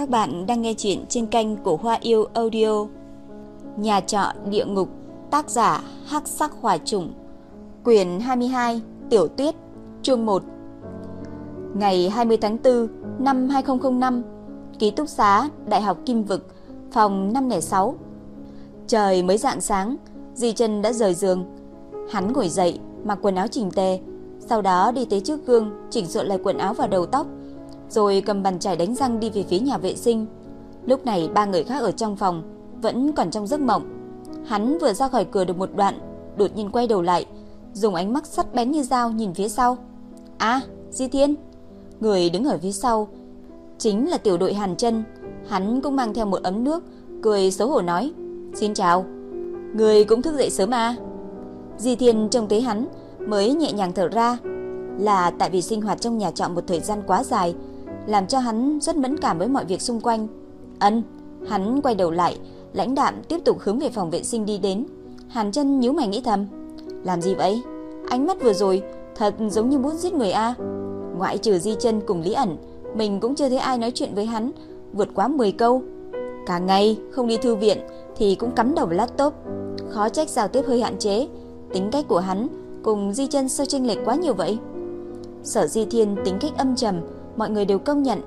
Các bạn đang nghe chuyện trên kênh của Hoa Yêu Audio. Nhà trọ địa ngục, tác giả Hắc Sắc Hỏa Trùng, quyển 22, Tiểu Tuyết, chương 1. Ngày 20 tháng 4 năm 2005, ký túc xá Đại học Kim Vực, phòng 506. Trời mới rạng sáng, Di Chân đã rời giường. Hắn ngồi dậy, mặc quần áo chỉnh tề, sau đó đi tới trước gương, chỉnh sửa lại quần áo và đầu tóc, rồi cầm bàn chải đánh răng đi về phía nhà vệ sinh. Lúc này ba người khác ở trong phòng vẫn còn trong giấc mộng. Hắn vừa ra khỏi cửa được một đoạn, đột nhiên quay đầu lại, dùng ánh mắt sắc bén như dao nhìn phía sau. "A, Di Thiên." Người đứng ở phía sau chính là tiểu đội Hàn Chân, hắn cũng mang theo một ấm nước, cười xấu hổ nói: "Xin chào." "Người cũng thức dậy sớm à?" Di Thiên trông thấy hắn mới nhẹ nhàng thở ra, là tại vì sinh hoạt trong nhà trọ một thời gian quá dài, làm cho hắn rất mẫn cảm với mọi việc xung quanh. Ân, hắn quay đầu lại, lãnh đạm tiếp tục hướng về phòng vệ sinh đi đến. Hàn chân nhíu mày nghĩ thầm, làm gì vậy? Ánh mắt vừa rồi thật giống như muốn giết người a. Ngoại trừ Di Chân cùng Lý ẩn, mình cũng chưa thấy ai nói chuyện với hắn vượt quá 10 câu. Cả ngày không đi thư viện thì cũng cắm đầu vào laptop. Khó trách giao tiếp hơi hạn chế, tính cách của hắn cùng Di Chân sao chênh lệch quá nhiều vậy? Sở Di Thiên tính cách âm trầm, mọi người đều công nhận,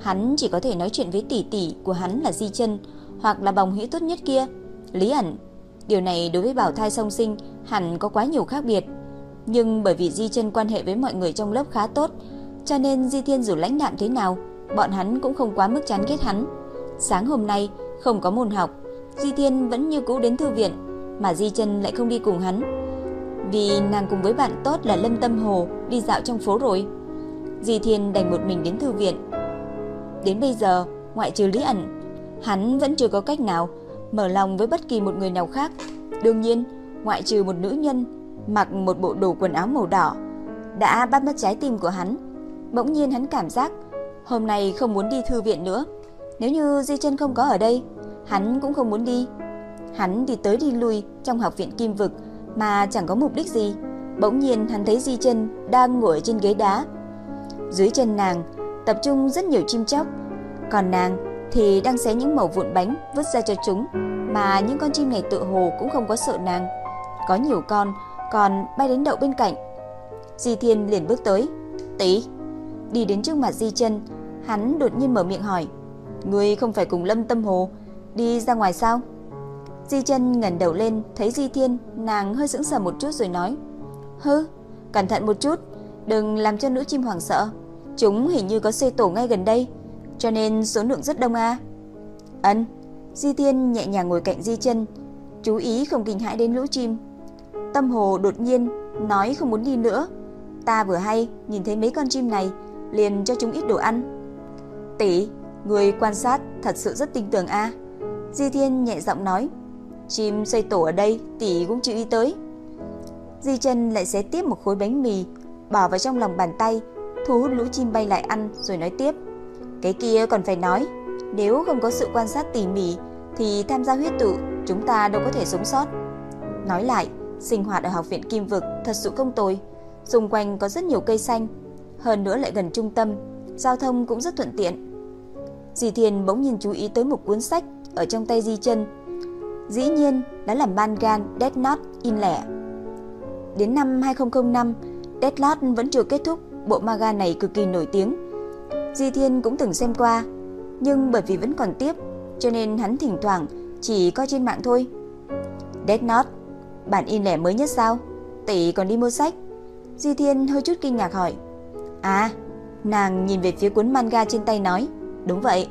hắn chỉ có thể nói chuyện với tỷ tỷ của hắn là Di Chân hoặc là bồng hữu tốt nhất kia, Lý ẩn. Điều này đối với Bảo Thai song sinh hẳn có quá nhiều khác biệt, nhưng bởi vì Di Chân quan hệ với mọi người trong lớp khá tốt, cho nên Di Thiên dù lãnh đạm thế nào, bọn hắn cũng không quá mức chán ghét hắn. Sáng hôm nay không có môn học, Di Thiên vẫn như cũ đến thư viện, mà Di Chân lại không đi cùng hắn. Vì nàng cùng với bạn tốt là Lâm Tâm Hồ đi dạo trong phố rồi. Di Thiên đành một mình đến thư viện. Đến bây giờ, ngoại trừ Lý ẩn, hắn vẫn chưa có cách nào mở lòng với bất kỳ một người nào khác. Đương nhiên, ngoại trừ một nữ nhân mặc một bộ đồ quần áo màu đỏ đã bắt mất trái tim của hắn. Bỗng nhiên hắn cảm giác hôm nay không muốn đi thư viện nữa. Nếu như Di Chân không có ở đây, hắn cũng không muốn đi. Hắn đi tới đi lui trong học viện Kim Vực mà chẳng có mục đích gì. Bỗng nhiên hắn thấy Di Chân đang ngồi trên ghế đá. Dưới chân nàng tập trung rất nhiều chim chóc, còn nàng thì đang xé những mẩu vụn bánh vứt ra cho chúng, mà những con chim này tự hồ cũng không có sợ nàng. Có nhiều con còn bay đến đậu bên cạnh. Di Thiên liền bước tới, "Tỷ." Đi đến trước mặt Di Chân, hắn đột nhiên mở miệng hỏi, "Ngươi không phải cùng Lâm Tâm Hồ đi ra ngoài sao?" Di chân ngẩng đầu lên, thấy Di Thiên, nàng hơi sững sờ một chút rồi nói: "Hừ, cẩn thận một chút, đừng làm cho nữ chim hoảng sợ. Chúng hình như có xây tổ ngay gần đây, cho nên số lượng rất đông a." À. Ân. Di Thiên nhẹ nhàng ngồi cạnh Di chân, chú ý không kinh hãi đến lũ chim. Tâm Hồ đột nhiên nói không muốn đi nữa. Ta vừa hay nhìn thấy mấy con chim này, liền cho chúng ít đồ ăn. "Tỷ, người quan sát thật sự rất tinh tường a." Di Thiên nhẹ giọng nói. Chim xây tổ ở đây tỷ cũng chịu ý tới. Di chân lại xé tiếp một khối bánh mì, bỏ vào trong lòng bàn tay, thu hút lũ chim bay lại ăn rồi nói tiếp. Cái kia còn phải nói, nếu không có sự quan sát tỉ mỉ thì tham gia huyết tự chúng ta đâu có thể sống sót. Nói lại, sinh hoạt ở học viện Kim Vực thật sự không tồi, xung quanh có rất nhiều cây xanh, hơn nữa lại gần trung tâm, giao thông cũng rất thuận tiện. dì thiền bỗng nhìn chú ý tới một cuốn sách ở trong tay Di Chân dĩ nhiên đó là gan Death Note in lẻ. Đến năm 2005, Death Note vẫn chưa kết thúc, bộ manga này cực kỳ nổi tiếng. Di Thiên cũng từng xem qua, nhưng bởi vì vẫn còn tiếp, cho nên hắn thỉnh thoảng chỉ coi trên mạng thôi. Death Note, bản in lẻ mới nhất sao? Tỷ còn đi mua sách. Di Thiên hơi chút kinh ngạc hỏi. À, nàng nhìn về phía cuốn manga trên tay nói, đúng vậy,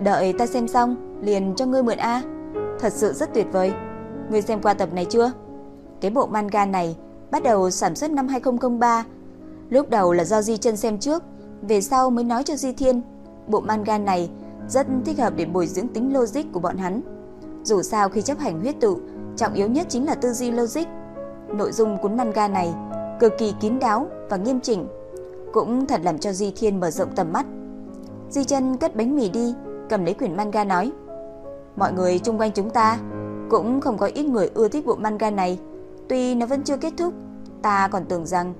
đợi ta xem xong liền cho ngươi mượn a. Thật sự rất tuyệt vời. Ngươi xem qua tập này chưa? Cái bộ manga này bắt đầu sản xuất năm 2003. Lúc đầu là do Di Chân xem trước, về sau mới nói cho Di Thiên. Bộ manga này rất thích hợp để bồi dưỡng tính logic của bọn hắn. Dù sao khi chấp hành huyết tự, trọng yếu nhất chính là tư duy logic. Nội dung cuốn manga này cực kỳ kín đáo và nghiêm chỉnh, cũng thật làm cho Di Thiên mở rộng tầm mắt. Di Chân cất bánh mì đi, cầm lấy quyển manga nói: Mọi người xung quanh chúng ta cũng không có ít người ưa thích bộ manga này. Tuy nó vẫn chưa kết thúc, ta còn tưởng rằng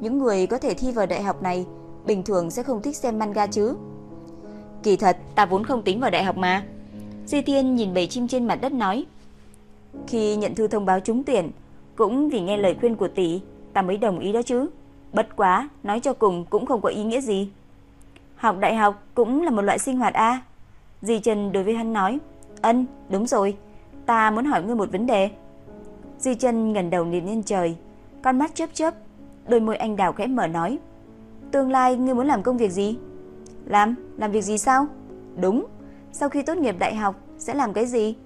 những người có thể thi vào đại học này bình thường sẽ không thích xem manga chứ. Kỳ thật, ta vốn không tính vào đại học mà. Di Thiên nhìn bầy chim trên mặt đất nói. Khi nhận thư thông báo trúng tuyển, cũng vì nghe lời khuyên của tỷ, ta mới đồng ý đó chứ. Bất quá, nói cho cùng cũng không có ý nghĩa gì. Học đại học cũng là một loại sinh hoạt a. Di Trần đối với hắn nói, "Ân, đúng rồi, ta muốn hỏi ngươi một vấn đề." Di Trần ngẩng đầu nhìn lên trời, con mắt chớp chớp, đôi môi anh đào khẽ mở nói, "Tương lai ngươi muốn làm công việc gì?" "Làm, làm việc gì sao?" "Đúng, sau khi tốt nghiệp đại học sẽ làm cái gì?"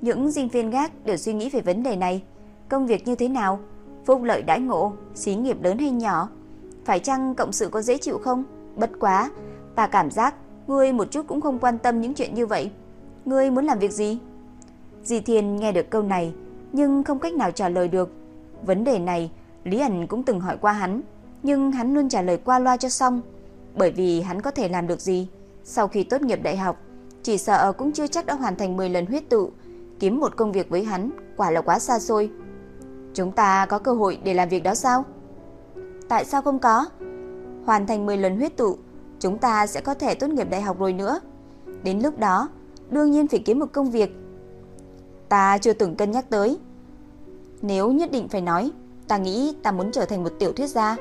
Những sinh viên gác đều suy nghĩ về vấn đề này, công việc như thế nào, phúc lợi đãi ngộ, xí nghiệp lớn hay nhỏ, phải chăng cộng sự có dễ chịu không? Bất quá, ta cảm giác ngươi một chút cũng không quan tâm những chuyện như vậy. Ngươi muốn làm việc gì? Dì Thiên nghe được câu này, nhưng không cách nào trả lời được. Vấn đề này, Lý ảnh cũng từng hỏi qua hắn, nhưng hắn luôn trả lời qua loa cho xong, bởi vì hắn có thể làm được gì. Sau khi tốt nghiệp đại học, chỉ sợ cũng chưa chắc đã hoàn thành 10 lần huyết tụ, kiếm một công việc với hắn quả là quá xa xôi. Chúng ta có cơ hội để làm việc đó sao? Tại sao không có? Hoàn thành 10 lần huyết tụ, chúng ta sẽ có thể tốt nghiệp đại học rồi nữa. Đến lúc đó, đương nhiên phải kiếm một công việc. Ta chưa từng cân nhắc tới. Nếu nhất định phải nói, ta nghĩ ta muốn trở thành một tiểu thuyết gia.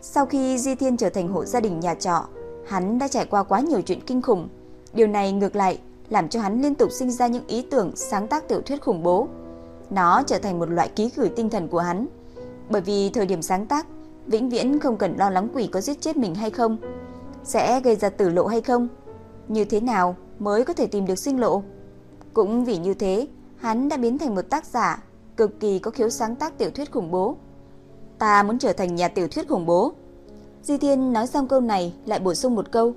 Sau khi Di Thiên trở thành hộ gia đình nhà trọ, hắn đã trải qua quá nhiều chuyện kinh khủng. Điều này ngược lại làm cho hắn liên tục sinh ra những ý tưởng sáng tác tiểu thuyết khủng bố. Nó trở thành một loại ký gửi tinh thần của hắn. Bởi vì thời điểm sáng tác, vĩnh viễn không cần lo lắng quỷ có giết chết mình hay không, sẽ gây ra tử lộ hay không, như thế nào mới có thể tìm được sinh lộ. Cũng vì như thế, hắn đã biến thành một tác giả cực kỳ có khiếu sáng tác tiểu thuyết khủng bố. Ta muốn trở thành nhà tiểu thuyết khủng bố. Di Thiên nói xong câu này lại bổ sung một câu.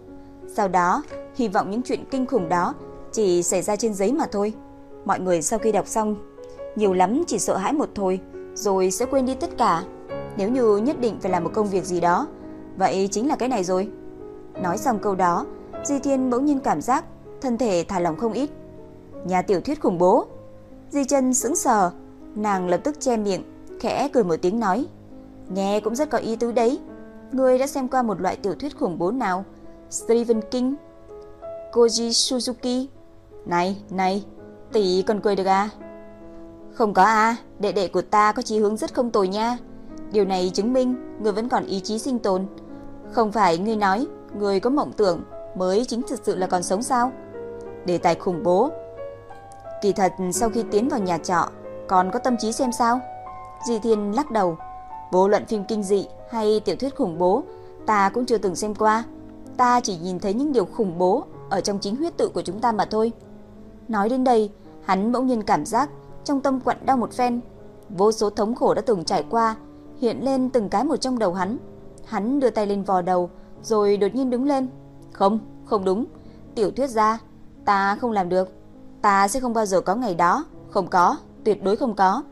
Sau đó, hy vọng những chuyện kinh khủng đó chỉ xảy ra trên giấy mà thôi. Mọi người sau khi đọc xong, nhiều lắm chỉ sợ hãi một thôi, rồi sẽ quên đi tất cả. Nếu như nhất định phải làm một công việc gì đó, vậy chính là cái này rồi. Nói xong câu đó, Di Thiên bỗng nhiên cảm giác thân thể thả lỏng không ít. Nhà tiểu thuyết khủng bố. Di chân sững sờ, nàng lập tức che miệng, khẽ cười một tiếng nói. Nghe cũng rất có ý tứ đấy. Ngươi đã xem qua một loại tiểu thuyết khủng bố nào? Stephen King, Koji Suzuki. Này, này, tỷ còn cười được à? Không có à, đệ đệ của ta có chí hướng rất không tồi nha. Điều này chứng minh người vẫn còn ý chí sinh tồn. Không phải ngươi nói người có mộng tưởng mới chính thực sự là còn sống sao? Đề tài khủng bố. Kỳ thật sau khi tiến vào nhà trọ còn có tâm trí xem sao? Di Thiên lắc đầu. Vô luận phim kinh dị hay tiểu thuyết khủng bố, ta cũng chưa từng xem qua. Ta chỉ nhìn thấy những điều khủng bố ở trong chính huyết tự của chúng ta mà thôi. Nói đến đây, hắn bỗng nhiên cảm giác trong tâm quặn đau một phen. Vô số thống khổ đã từng trải qua, hiện lên từng cái một trong đầu hắn. Hắn đưa tay lên vò đầu, rồi đột nhiên đứng lên. Không, không đúng. Tiểu thuyết gia, ta không làm được. Ta sẽ không bao giờ có ngày đó. Không có, tuyệt đối không có.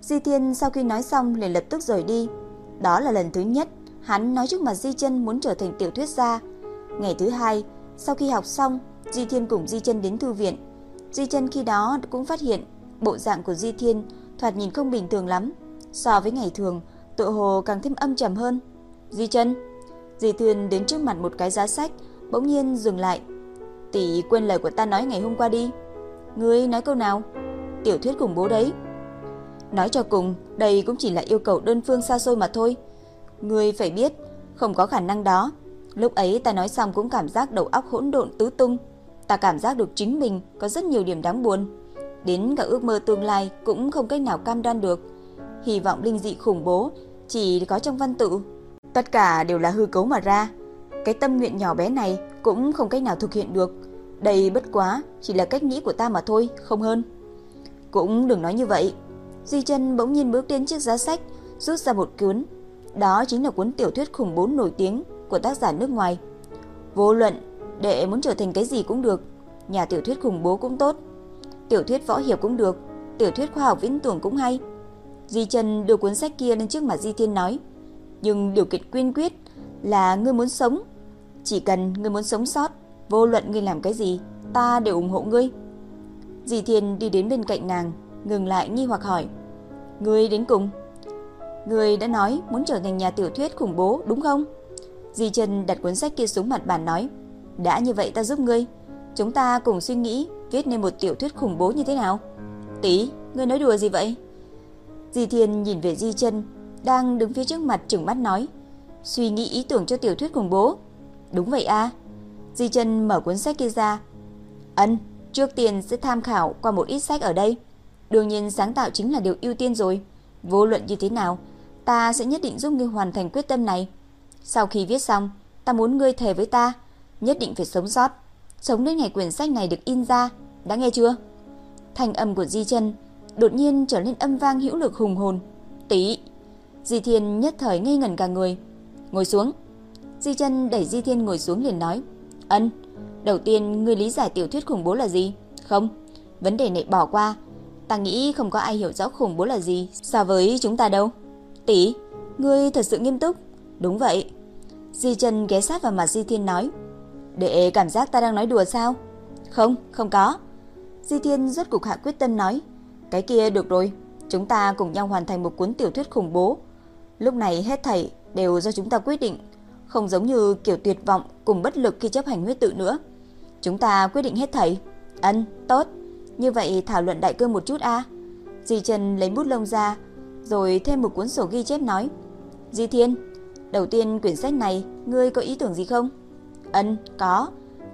Di Thiên sau khi nói xong liền lập tức rời đi. Đó là lần thứ nhất hắn nói trước mặt Di Chân muốn trở thành tiểu thuyết gia. Ngày thứ hai, sau khi học xong, Di Thiên cùng Di Chân đến thư viện. Di Chân khi đó cũng phát hiện bộ dạng của Di Thiên thoạt nhìn không bình thường lắm, so với ngày thường, tự hồ càng thêm âm trầm hơn. Di Chân, Di Thiên đến trước mặt một cái giá sách, bỗng nhiên dừng lại. "Tỷ quên lời của ta nói ngày hôm qua đi." "Ngươi nói câu nào?" "Tiểu thuyết cùng bố đấy." Nói cho cùng, đây cũng chỉ là yêu cầu đơn phương xa xôi mà thôi. Ngươi phải biết, không có khả năng đó. Lúc ấy ta nói xong cũng cảm giác đầu óc hỗn độn tứ tung. Ta cảm giác được chính mình có rất nhiều điểm đáng buồn. Đến cả ước mơ tương lai cũng không cách nào cam đoan được. Hy vọng linh dị khủng bố chỉ có trong văn tự. Tất cả đều là hư cấu mà ra. Cái tâm nguyện nhỏ bé này cũng không cách nào thực hiện được. Đây bất quá chỉ là cách nghĩ của ta mà thôi, không hơn. Cũng đừng nói như vậy. Di Trân bỗng nhiên bước đến chiếc giá sách, rút ra một cuốn. Đó chính là cuốn tiểu thuyết khủng bố nổi tiếng của tác giả nước ngoài. Vô luận, đệ muốn trở thành cái gì cũng được, nhà tiểu thuyết khủng bố cũng tốt, tiểu thuyết võ hiệp cũng được, tiểu thuyết khoa học viễn tưởng cũng hay. Di Trần đưa cuốn sách kia lên trước mặt Di Thiên nói, nhưng điều kiện quyên quyết là ngươi muốn sống, chỉ cần ngươi muốn sống sót, vô luận ngươi làm cái gì, ta đều ủng hộ ngươi. Dì Thiên đi đến bên cạnh nàng, ngừng lại nghi hoặc hỏi, ngươi đến cùng? Ngươi đã nói muốn trở thành nhà tiểu thuyết khủng bố đúng không? Dì Trần đặt cuốn sách kia xuống mặt bàn nói, Đã như vậy ta giúp ngươi. Chúng ta cùng suy nghĩ viết nên một tiểu thuyết khủng bố như thế nào. Tí, ngươi nói đùa gì vậy? Dì Thiên nhìn về Di Trần đang đứng phía trước mặt trừng mắt nói. Suy nghĩ ý tưởng cho tiểu thuyết khủng bố. Đúng vậy a Di Trần mở cuốn sách kia ra. Ân, trước tiên sẽ tham khảo qua một ít sách ở đây. Đương nhiên sáng tạo chính là điều ưu tiên rồi. Vô luận như thế nào, ta sẽ nhất định giúp ngươi hoàn thành quyết tâm này. Sau khi viết xong, ta muốn ngươi thề với ta, nhất định phải sống sót, sống đến ngày quyển sách này được in ra, đã nghe chưa? Thanh âm của Di Chân đột nhiên trở nên âm vang hữu lực hùng hồn. Tí! Di Thiên nhất thời ngây ngẩn cả người. Ngồi xuống. Di Chân đẩy Di Thiên ngồi xuống liền nói: "Ân, đầu tiên người lý giải tiểu thuyết khủng bố là gì?" "Không, vấn đề này bỏ qua, Ta nghĩ không có ai hiểu rõ khủng bố là gì so với chúng ta đâu. Tỷ, ngươi thật sự nghiêm túc. Đúng vậy. Di Trần ghé sát vào mặt Di Thiên nói. Để cảm giác ta đang nói đùa sao? Không, không có. Di Thiên rất cục hạ quyết tâm nói. Cái kia được rồi, chúng ta cùng nhau hoàn thành một cuốn tiểu thuyết khủng bố. Lúc này hết thảy đều do chúng ta quyết định, không giống như kiểu tuyệt vọng cùng bất lực khi chấp hành huyết tự nữa. Chúng ta quyết định hết thảy. Ân, tốt. Như vậy thảo luận đại cương một chút a. Di Trần lấy bút lông ra, rồi thêm một cuốn sổ ghi chép nói: "Di Thiên, đầu tiên quyển sách này ngươi có ý tưởng gì không?" "Ân, có.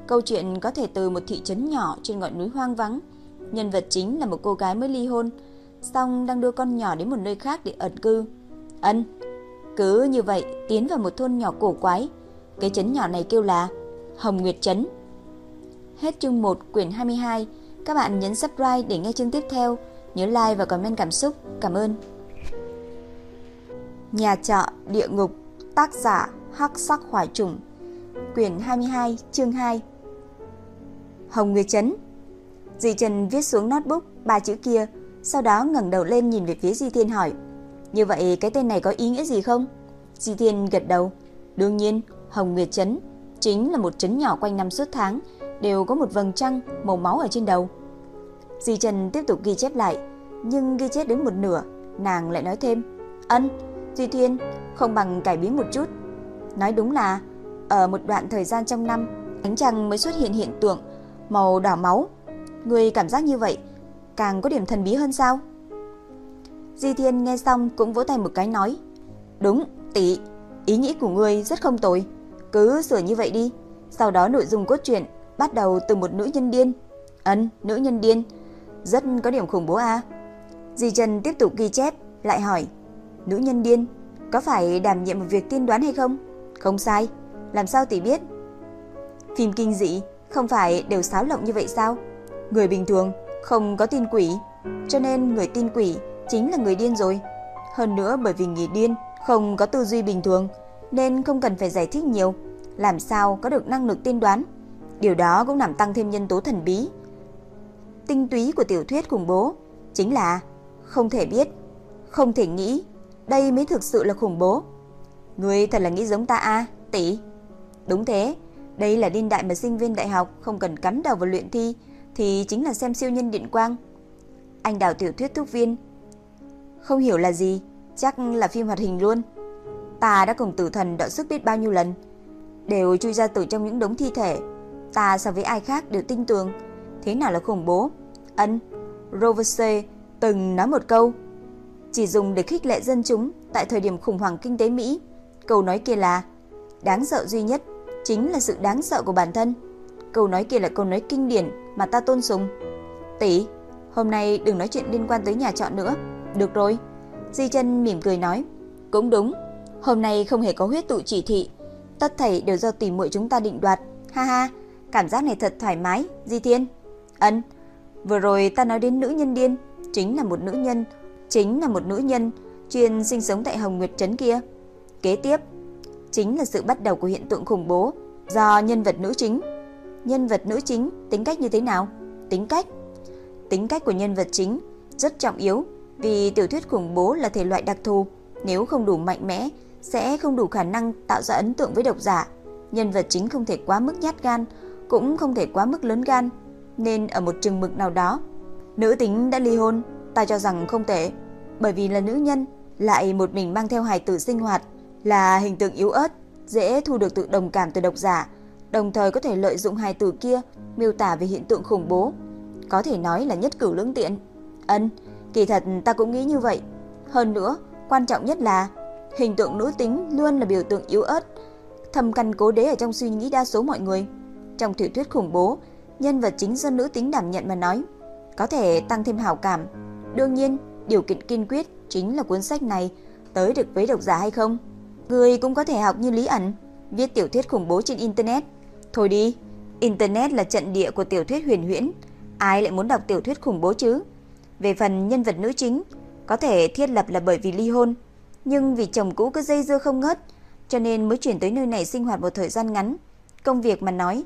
Câu chuyện có thể từ một thị trấn nhỏ trên ngọn núi hoang vắng. Nhân vật chính là một cô gái mới ly hôn, xong đang đưa con nhỏ đến một nơi khác để ẩn cư." "Ân." Cứ như vậy tiến vào một thôn nhỏ cổ quái. Cái trấn nhỏ này kêu là Hồng Nguyệt trấn. Hết chương 1 quyển 22. Các bạn nhấn subscribe để nghe chương tiếp theo, nhớ like và comment cảm xúc. Cảm ơn. Nhà trọ địa ngục, tác giả Hắc Sắc Hỏa Trùng, quyển 22, chương 2. Hồng Nguyệt Trấn. Di Trần viết xuống notebook ba chữ kia, sau đó ngẩng đầu lên nhìn về phía Di Thiên hỏi: "Như vậy cái tên này có ý nghĩa gì không?" Di Thiên gật đầu, "Đương nhiên, Hồng Nguyệt Trấn chính là một trấn nhỏ quanh năm suốt tháng." Đều có một vầng trăng màu máu ở trên đầu. Di Trần tiếp tục ghi chép lại, nhưng ghi chép đến một nửa, nàng lại nói thêm, "Ân, Di Thiên, không bằng cải biến một chút." Nói đúng là ở một đoạn thời gian trong năm, ánh trăng mới xuất hiện hiện tượng màu đỏ máu. Người cảm giác như vậy càng có điểm thần bí hơn sao? Di Thiên nghe xong cũng vỗ tay một cái nói, "Đúng, tỷ, ý nghĩ của ngươi rất không tồi, cứ sửa như vậy đi." Sau đó nội dung cốt truyện bắt đầu từ một nữ nhân điên. Ấn, nữ nhân điên, rất có điểm khủng bố a. À? Di Trần tiếp tục ghi chép, lại hỏi, nữ nhân điên có phải đảm nhiệm một việc tiên đoán hay không? Không sai, làm sao tỷ biết? Phim kinh dị không phải đều xáo lộng như vậy sao? Người bình thường không có tin quỷ, cho nên người tin quỷ chính là người điên rồi. Hơn nữa bởi vì người điên không có tư duy bình thường nên không cần phải giải thích nhiều, làm sao có được năng lực tiên đoán. Điều đó cũng làm tăng thêm nhân tố thần bí. Tinh túy của tiểu thuyết khủng bố chính là không thể biết, không thể nghĩ, đây mới thực sự là khủng bố. Ngươi thật là nghĩ giống ta a, à, tỷ. Đúng thế, đây là điên đại mà sinh viên đại học không cần cắm đầu vào luyện thi thì chính là xem siêu nhân điện quang. Anh đào tiểu thuyết thúc viên. Không hiểu là gì, chắc là phim hoạt hình luôn. Ta đã cùng tử thần đọ sức biết bao nhiêu lần, đều chui ra từ trong những đống thi thể Ta so với ai khác đều tin tưởng. Thế nào là khủng bố? Ân Rovese từng nói một câu, Chỉ dùng để khích lệ dân chúng Tại thời điểm khủng hoảng kinh tế Mỹ. Câu nói kia là, Đáng sợ duy nhất Chính là sự đáng sợ của bản thân. Câu nói kia là câu nói kinh điển Mà ta tôn sùng. Tỷ, Hôm nay đừng nói chuyện liên quan tới nhà trọ nữa. Được rồi. Di chân mỉm cười nói, Cũng đúng. Hôm nay không hề có huyết tụ chỉ thị. Tất thảy đều do tỷ muội chúng ta định đoạt. Ha ha. Cảm giác này thật thoải mái, Di Thiên. Ấn, vừa rồi ta nói đến nữ nhân điên, chính là một nữ nhân, chính là một nữ nhân chuyên sinh sống tại Hồng Nguyệt Trấn kia. Kế tiếp, chính là sự bắt đầu của hiện tượng khủng bố do nhân vật nữ chính. Nhân vật nữ chính tính cách như thế nào? Tính cách. Tính cách của nhân vật chính rất trọng yếu vì tiểu thuyết khủng bố là thể loại đặc thù, nếu không đủ mạnh mẽ sẽ không đủ khả năng tạo ra ấn tượng với độc giả. Nhân vật chính không thể quá mức nhát gan cũng không thể quá mức lớn gan, nên ở một chừng mực nào đó, nữ tính đã ly hôn, ta cho rằng không tệ, bởi vì là nữ nhân, lại một mình mang theo hài tử sinh hoạt, là hình tượng yếu ớt, dễ thu được tự đồng cảm từ độc giả, đồng thời có thể lợi dụng hài tử kia miêu tả về hiện tượng khủng bố, có thể nói là nhất cử lưỡng tiện. Ân, kỳ thật ta cũng nghĩ như vậy. Hơn nữa, quan trọng nhất là hình tượng nữ tính luôn là biểu tượng yếu ớt, thầm căn cố đế ở trong suy nghĩ đa số mọi người. Trong tiểu thuyết khủng bố, nhân vật chính do nữ tính đảm nhận mà nói, có thể tăng thêm hảo cảm. Đương nhiên, điều kiện kiên quyết chính là cuốn sách này tới được với độc giả hay không. Người cũng có thể học như Lý ẩn, viết tiểu thuyết khủng bố trên internet. Thôi đi, internet là trận địa của tiểu thuyết huyền huyễn, ai lại muốn đọc tiểu thuyết khủng bố chứ? Về phần nhân vật nữ chính, có thể thiết lập là bởi vì ly hôn, nhưng vì chồng cũ cứ dây dưa không ngớt, cho nên mới chuyển tới nơi này sinh hoạt một thời gian ngắn. Công việc mà nói,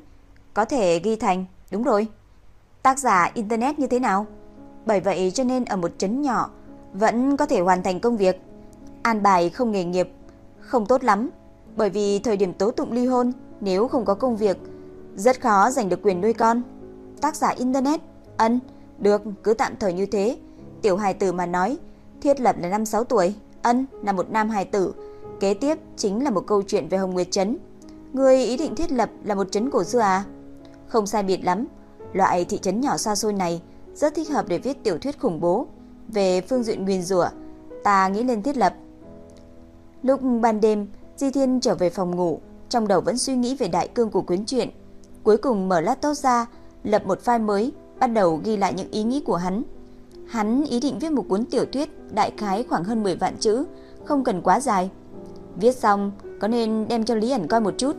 có thể ghi thành, đúng rồi. Tác giả internet như thế nào? Bởi vậy cho nên ở một trấn nhỏ vẫn có thể hoàn thành công việc. An bài không nghề nghiệp, không tốt lắm, bởi vì thời điểm tố tụng ly hôn, nếu không có công việc, rất khó giành được quyền nuôi con. Tác giả internet, ân, được, cứ tạm thời như thế. Tiểu hài tử mà nói, thiết lập là năm 6 tuổi, ân là một nam hài tử. Kế tiếp chính là một câu chuyện về Hồng Nguyệt Trấn. Người ý định thiết lập là một trấn cổ xưa à? Không sai biệt lắm, loại thị trấn nhỏ xa xôi này rất thích hợp để viết tiểu thuyết khủng bố. Về phương diện nguyên rủa, ta nghĩ lên thiết lập. Lúc ban đêm, Di Thiên trở về phòng ngủ, trong đầu vẫn suy nghĩ về đại cương của quyến truyện. Cuối cùng mở laptop ra, lập một file mới, bắt đầu ghi lại những ý nghĩ của hắn. Hắn ý định viết một cuốn tiểu thuyết đại khái khoảng hơn 10 vạn chữ, không cần quá dài. Viết xong, có nên đem cho Lý ẩn coi một chút.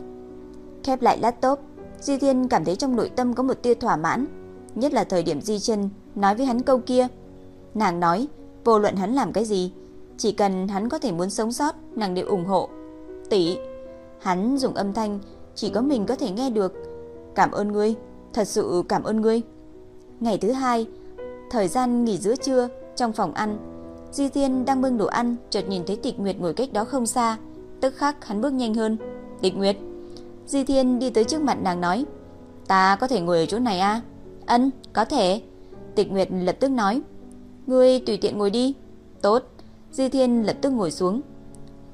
Khép lại laptop, Di Thiên cảm thấy trong nội tâm có một tia thỏa mãn, nhất là thời điểm Di Chân nói với hắn câu kia. Nàng nói, vô luận hắn làm cái gì, chỉ cần hắn có thể muốn sống sót, nàng đều ủng hộ. Tỷ, hắn dùng âm thanh chỉ có mình có thể nghe được. Cảm ơn ngươi, thật sự cảm ơn ngươi. Ngày thứ hai, thời gian nghỉ giữa trưa trong phòng ăn, Di Thiên đang bưng đồ ăn, chợt nhìn thấy Tịch Nguyệt ngồi cách đó không xa, tức khắc hắn bước nhanh hơn. "Tịch Nguyệt." Di Thiên đi tới trước mặt nàng nói, "Ta có thể ngồi ở chỗ này à?" "Ân, có thể." Tịch Nguyệt lập tức nói, "Ngươi tùy tiện ngồi đi." "Tốt." Di Thiên lập tức ngồi xuống.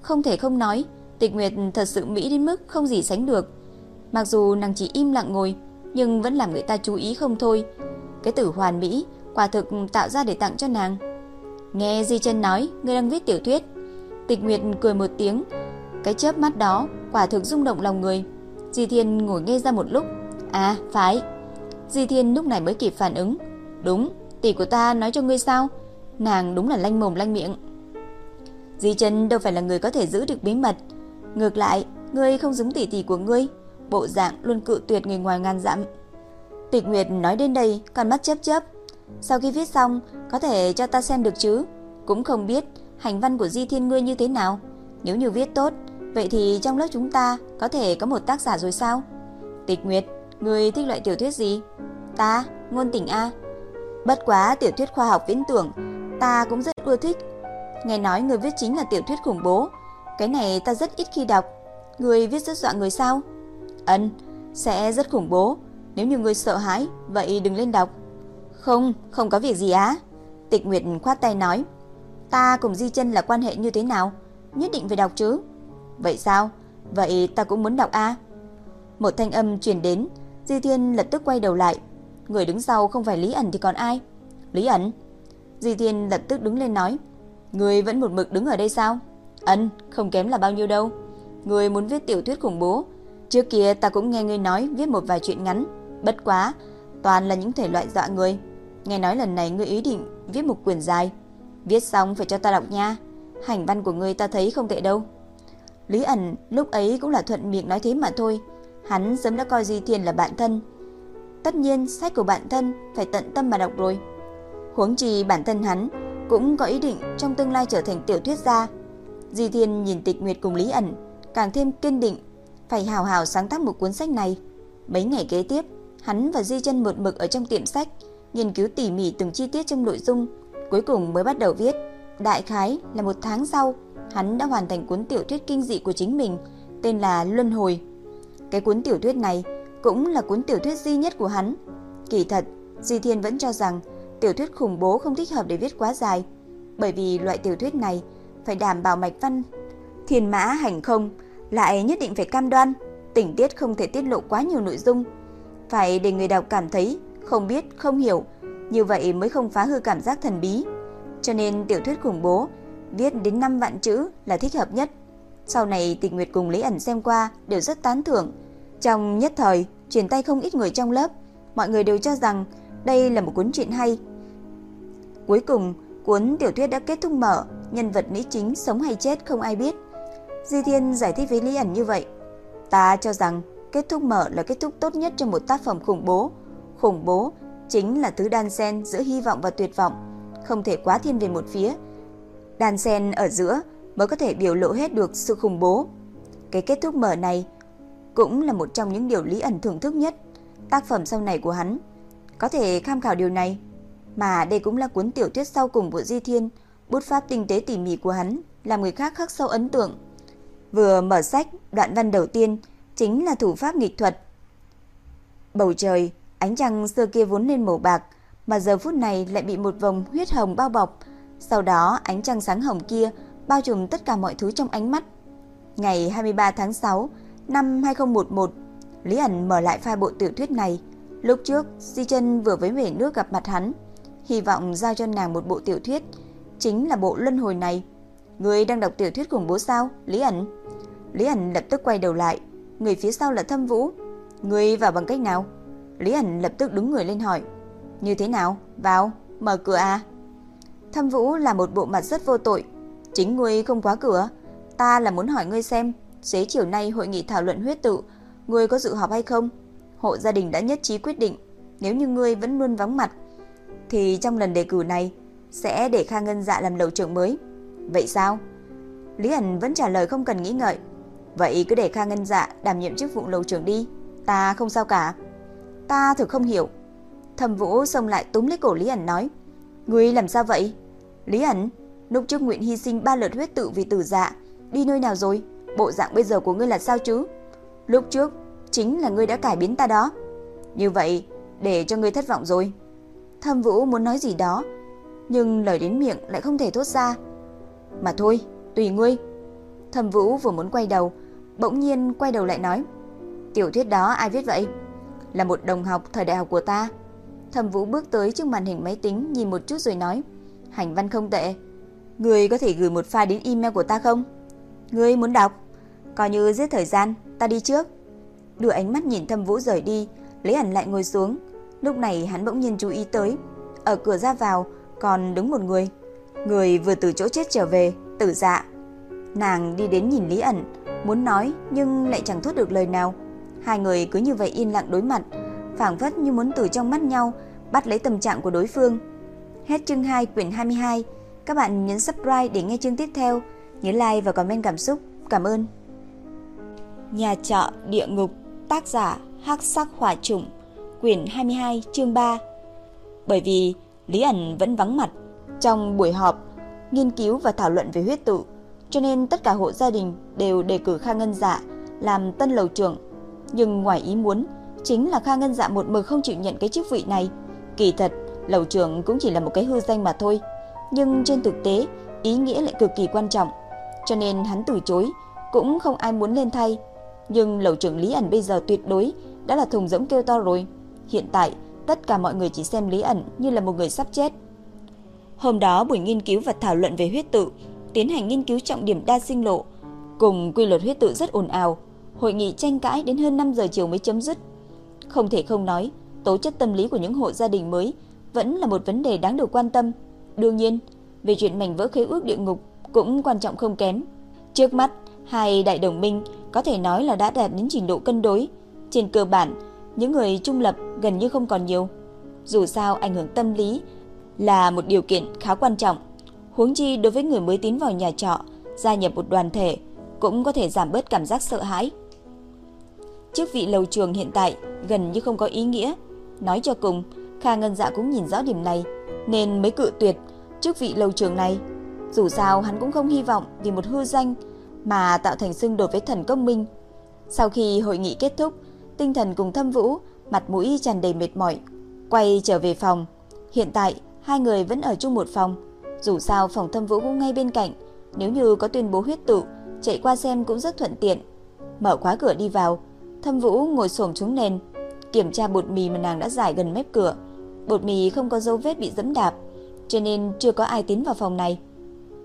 Không thể không nói, Tịch Nguyệt thật sự mỹ đến mức không gì sánh được. Mặc dù nàng chỉ im lặng ngồi, nhưng vẫn làm người ta chú ý không thôi. Cái tử hoàn mỹ quả thực tạo ra để tặng cho nàng. Nghe Di Chân nói, ngươi đang viết tiểu thuyết. Tịch Nguyệt cười một tiếng, cái chớp mắt đó quả thực rung động lòng người. Di Thiên ngồi nghe ra một lúc. À, phải. Di Thiên lúc này mới kịp phản ứng. Đúng, tỷ của ta nói cho ngươi sao? Nàng đúng là lanh mồm lanh miệng. Di Trân đâu phải là người có thể giữ được bí mật. Ngược lại, ngươi không giống tỷ tỷ của ngươi, bộ dạng luôn cự tuyệt người ngoài ngàn dặm. Tịch Nguyệt nói đến đây, con mắt chớp chớp. Sau khi viết xong, có thể cho ta xem được chứ? Cũng không biết hành văn của Di Thiên ngươi như thế nào. Nếu như viết tốt, vậy thì trong lớp chúng ta có thể có một tác giả rồi sao? Tịch Nguyệt, người thích loại tiểu thuyết gì? Ta, ngôn tình A. Bất quá tiểu thuyết khoa học viễn tưởng, ta cũng rất ưa thích. Nghe nói người viết chính là tiểu thuyết khủng bố, cái này ta rất ít khi đọc. Người viết rất dọa người sao? Ân, sẽ rất khủng bố. Nếu như người sợ hãi, vậy đừng lên đọc. Không, không có việc gì á. Tịch Nguyệt khoát tay nói. Ta cùng Di chân là quan hệ như thế nào? Nhất định phải đọc chứ. Vậy sao? Vậy ta cũng muốn đọc a. Một thanh âm truyền đến, Di Thiên lập tức quay đầu lại. Người đứng sau không phải Lý ẩn thì còn ai? Lý ẩn? Di Thiên lập tức đứng lên nói. Người vẫn một mực đứng ở đây sao? Ân, không kém là bao nhiêu đâu. Người muốn viết tiểu thuyết khủng bố. Trước kia ta cũng nghe ngươi nói viết một vài chuyện ngắn. Bất quá, toàn là những thể loại dọa người. Nghe nói lần này ngươi ý định viết một quyển dài. Viết xong phải cho ta đọc nha. Hành văn của ngươi ta thấy không tệ đâu. Lý ẩn lúc ấy cũng là thuận miệng nói thế mà thôi. Hắn sớm đã coi Di Thiên là bạn thân. Tất nhiên sách của bạn thân phải tận tâm mà đọc rồi. Huống chi bản thân hắn cũng có ý định trong tương lai trở thành tiểu thuyết gia. Di Thiên nhìn Tịch Nguyệt cùng Lý ẩn, càng thêm kiên định, phải hào hào sáng tác một cuốn sách này. Mấy ngày kế tiếp, hắn và Di Chân một mực ở trong tiệm sách, nghiên cứu tỉ mỉ từng chi tiết trong nội dung, cuối cùng mới bắt đầu viết. Đại khái là một tháng sau, hắn đã hoàn thành cuốn tiểu thuyết kinh dị của chính mình, tên là Luân Hồi. Cái cuốn tiểu thuyết này cũng là cuốn tiểu thuyết duy nhất của hắn. Kỳ thật, Di Thiên vẫn cho rằng tiểu thuyết khủng bố không thích hợp để viết quá dài, bởi vì loại tiểu thuyết này phải đảm bảo mạch văn thiên mã hành không, lại nhất định phải cam đoan tình tiết không thể tiết lộ quá nhiều nội dung, phải để người đọc cảm thấy không biết, không hiểu, như vậy mới không phá hư cảm giác thần bí. Cho nên tiểu thuyết khủng bố viết đến 5 vạn chữ là thích hợp nhất. Sau này Tịch Nguyệt cùng Lý ẩn xem qua đều rất tán thưởng. Trong nhất thời, truyền tay không ít người trong lớp, mọi người đều cho rằng đây là một cuốn truyện hay. Cuối cùng, cuốn tiểu thuyết đã kết thúc mở, nhân vật nữ chính sống hay chết không ai biết. Di Thiên giải thích với Lý ẩn như vậy. Ta cho rằng kết thúc mở là kết thúc tốt nhất cho một tác phẩm khủng bố. Khủng bố chính là thứ đan xen giữa hy vọng và tuyệt vọng, không thể quá thiên về một phía. Đan xen ở giữa mới có thể biểu lộ hết được sự khủng bố. Cái kết thúc mở này cũng là một trong những điều Lý ẩn thưởng thức nhất tác phẩm sau này của hắn. Có thể tham khảo điều này, mà đây cũng là cuốn tiểu thuyết sau cùng của Di Thiên, bút pháp tinh tế tỉ mỉ của hắn làm người khác khắc sâu ấn tượng. Vừa mở sách, đoạn văn đầu tiên chính là thủ pháp nghịch thuật. Bầu trời, ánh trăng xưa kia vốn lên màu bạc, mà giờ phút này lại bị một vòng huyết hồng bao bọc. Sau đó, ánh trăng sáng hồng kia bao trùm tất cả mọi thứ trong ánh mắt. Ngày 23 tháng 6 năm 2011, Lý ẩn mở lại file bộ tiểu thuyết này. Lúc trước, Di chân vừa với về nước gặp mặt hắn, hy vọng giao cho nàng một bộ tiểu thuyết, chính là bộ luân hồi này. Người đang đọc tiểu thuyết cùng bố sao, Lý ẩn? Lý ẩn lập tức quay đầu lại, người phía sau là Thâm Vũ. Người vào bằng cách nào? Lý ẩn lập tức đứng người lên hỏi. Như thế nào? Vào, mở cửa à? Thâm Vũ là một bộ mặt rất vô tội. Chính ngươi không quá cửa, ta là muốn hỏi ngươi xem, xế chiều nay hội nghị thảo luận huyết tự, ngươi có dự họp hay không? Hộ gia đình đã nhất trí quyết định, nếu như ngươi vẫn luôn vắng mặt, thì trong lần đề cử này sẽ để Kha Ngân Dạ làm lầu trưởng mới. Vậy sao? Lý ẩn vẫn trả lời không cần nghĩ ngợi. Vậy cứ để Kha Ngân Dạ đảm nhiệm chức vụ lầu trưởng đi, ta không sao cả. Ta thực không hiểu. Thẩm Vũ xông lại túm lấy cổ Lý ẩn nói, "Ngươi làm sao vậy?" Lý ẩn, lúc trước nguyện hy sinh ba lượt huyết tự vì tử dạ, đi nơi nào rồi? Bộ dạng bây giờ của ngươi là sao chứ? Lúc trước chính là ngươi đã cải biến ta đó. Như vậy, để cho ngươi thất vọng rồi. Thâm Vũ muốn nói gì đó, nhưng lời đến miệng lại không thể thốt ra. Mà thôi, tùy ngươi. Thâm Vũ vừa muốn quay đầu, bỗng nhiên quay đầu lại nói: "Tiểu thuyết đó ai viết vậy?" Là một đồng học thời đại học của ta. Thâm Vũ bước tới trước màn hình máy tính nhìn một chút rồi nói: "Hành văn không tệ. Ngươi có thể gửi một file đến email của ta không?" "Ngươi muốn đọc?" Coi như giết thời gian, ta đi trước. Đưa ánh mắt nhìn Thâm Vũ rời đi, Lý ẩn lại ngồi xuống. Lúc này hắn bỗng nhiên chú ý tới, ở cửa ra vào còn đứng một người. Người vừa từ chỗ chết trở về, tử dạ. Nàng đi đến nhìn Lý ẩn, muốn nói nhưng lại chẳng thốt được lời nào. Hai người cứ như vậy yên lặng đối mặt, phảng phất như muốn từ trong mắt nhau bắt lấy tâm trạng của đối phương. Hết chương 2 quyển 22. Các bạn nhấn subscribe để nghe chương tiếp theo. Nhớ like và comment cảm xúc. Cảm ơn. Nhà trọ địa ngục, tác giả Hắc Sắc Hỏa Trùng, quyển 22, chương 3. Bởi vì Lý ẩn vẫn vắng mặt trong buổi họp nghiên cứu và thảo luận về huyết tự, cho nên tất cả hộ gia đình đều đề cử Kha Ngân Dạ làm tân lầu trưởng. Nhưng ngoài ý muốn, chính là Kha Ngân Dạ một mực không chịu nhận cái chức vị này. Kỳ thật, lầu trưởng cũng chỉ là một cái hư danh mà thôi, nhưng trên thực tế, ý nghĩa lại cực kỳ quan trọng. Cho nên hắn từ chối, cũng không ai muốn lên thay. Nhưng lầu trưởng Lý ẩn bây giờ tuyệt đối đã là thùng rỗng kêu to rồi. Hiện tại, tất cả mọi người chỉ xem Lý ẩn như là một người sắp chết. Hôm đó buổi nghiên cứu và thảo luận về huyết tự, tiến hành nghiên cứu trọng điểm đa sinh lộ, cùng quy luật huyết tự rất ồn ào. Hội nghị tranh cãi đến hơn 5 giờ chiều mới chấm dứt. Không thể không nói, tố chất tâm lý của những hộ gia đình mới vẫn là một vấn đề đáng được quan tâm. Đương nhiên, về chuyện mảnh vỡ khế ước địa ngục cũng quan trọng không kém. Trước mắt, hai đại đồng minh có thể nói là đã đạt đến trình độ cân đối. Trên cơ bản, những người trung lập gần như không còn nhiều. Dù sao ảnh hưởng tâm lý là một điều kiện khá quan trọng. Huống chi đối với người mới tiến vào nhà trọ, gia nhập một đoàn thể cũng có thể giảm bớt cảm giác sợ hãi. Chức vị lầu trường hiện tại gần như không có ý nghĩa. Nói cho cùng, Kha Ngân Dạ cũng nhìn rõ điểm này, nên mới cự tuyệt chức vị lầu trưởng này. Dù sao hắn cũng không hy vọng vì một hư danh mà tạo thành xung đột với thần công minh. Sau khi hội nghị kết thúc, tinh thần cùng thâm vũ, mặt mũi tràn đầy mệt mỏi, quay trở về phòng. Hiện tại, hai người vẫn ở chung một phòng. Dù sao phòng thâm vũ cũng ngay bên cạnh, nếu như có tuyên bố huyết tụ chạy qua xem cũng rất thuận tiện. Mở khóa cửa đi vào, Thâm Vũ ngồi xổm xuống nền, kiểm tra bột mì mà nàng đã giải gần mép cửa. Bột mì không có dấu vết bị dẫm đạp, cho nên chưa có ai tiến vào phòng này.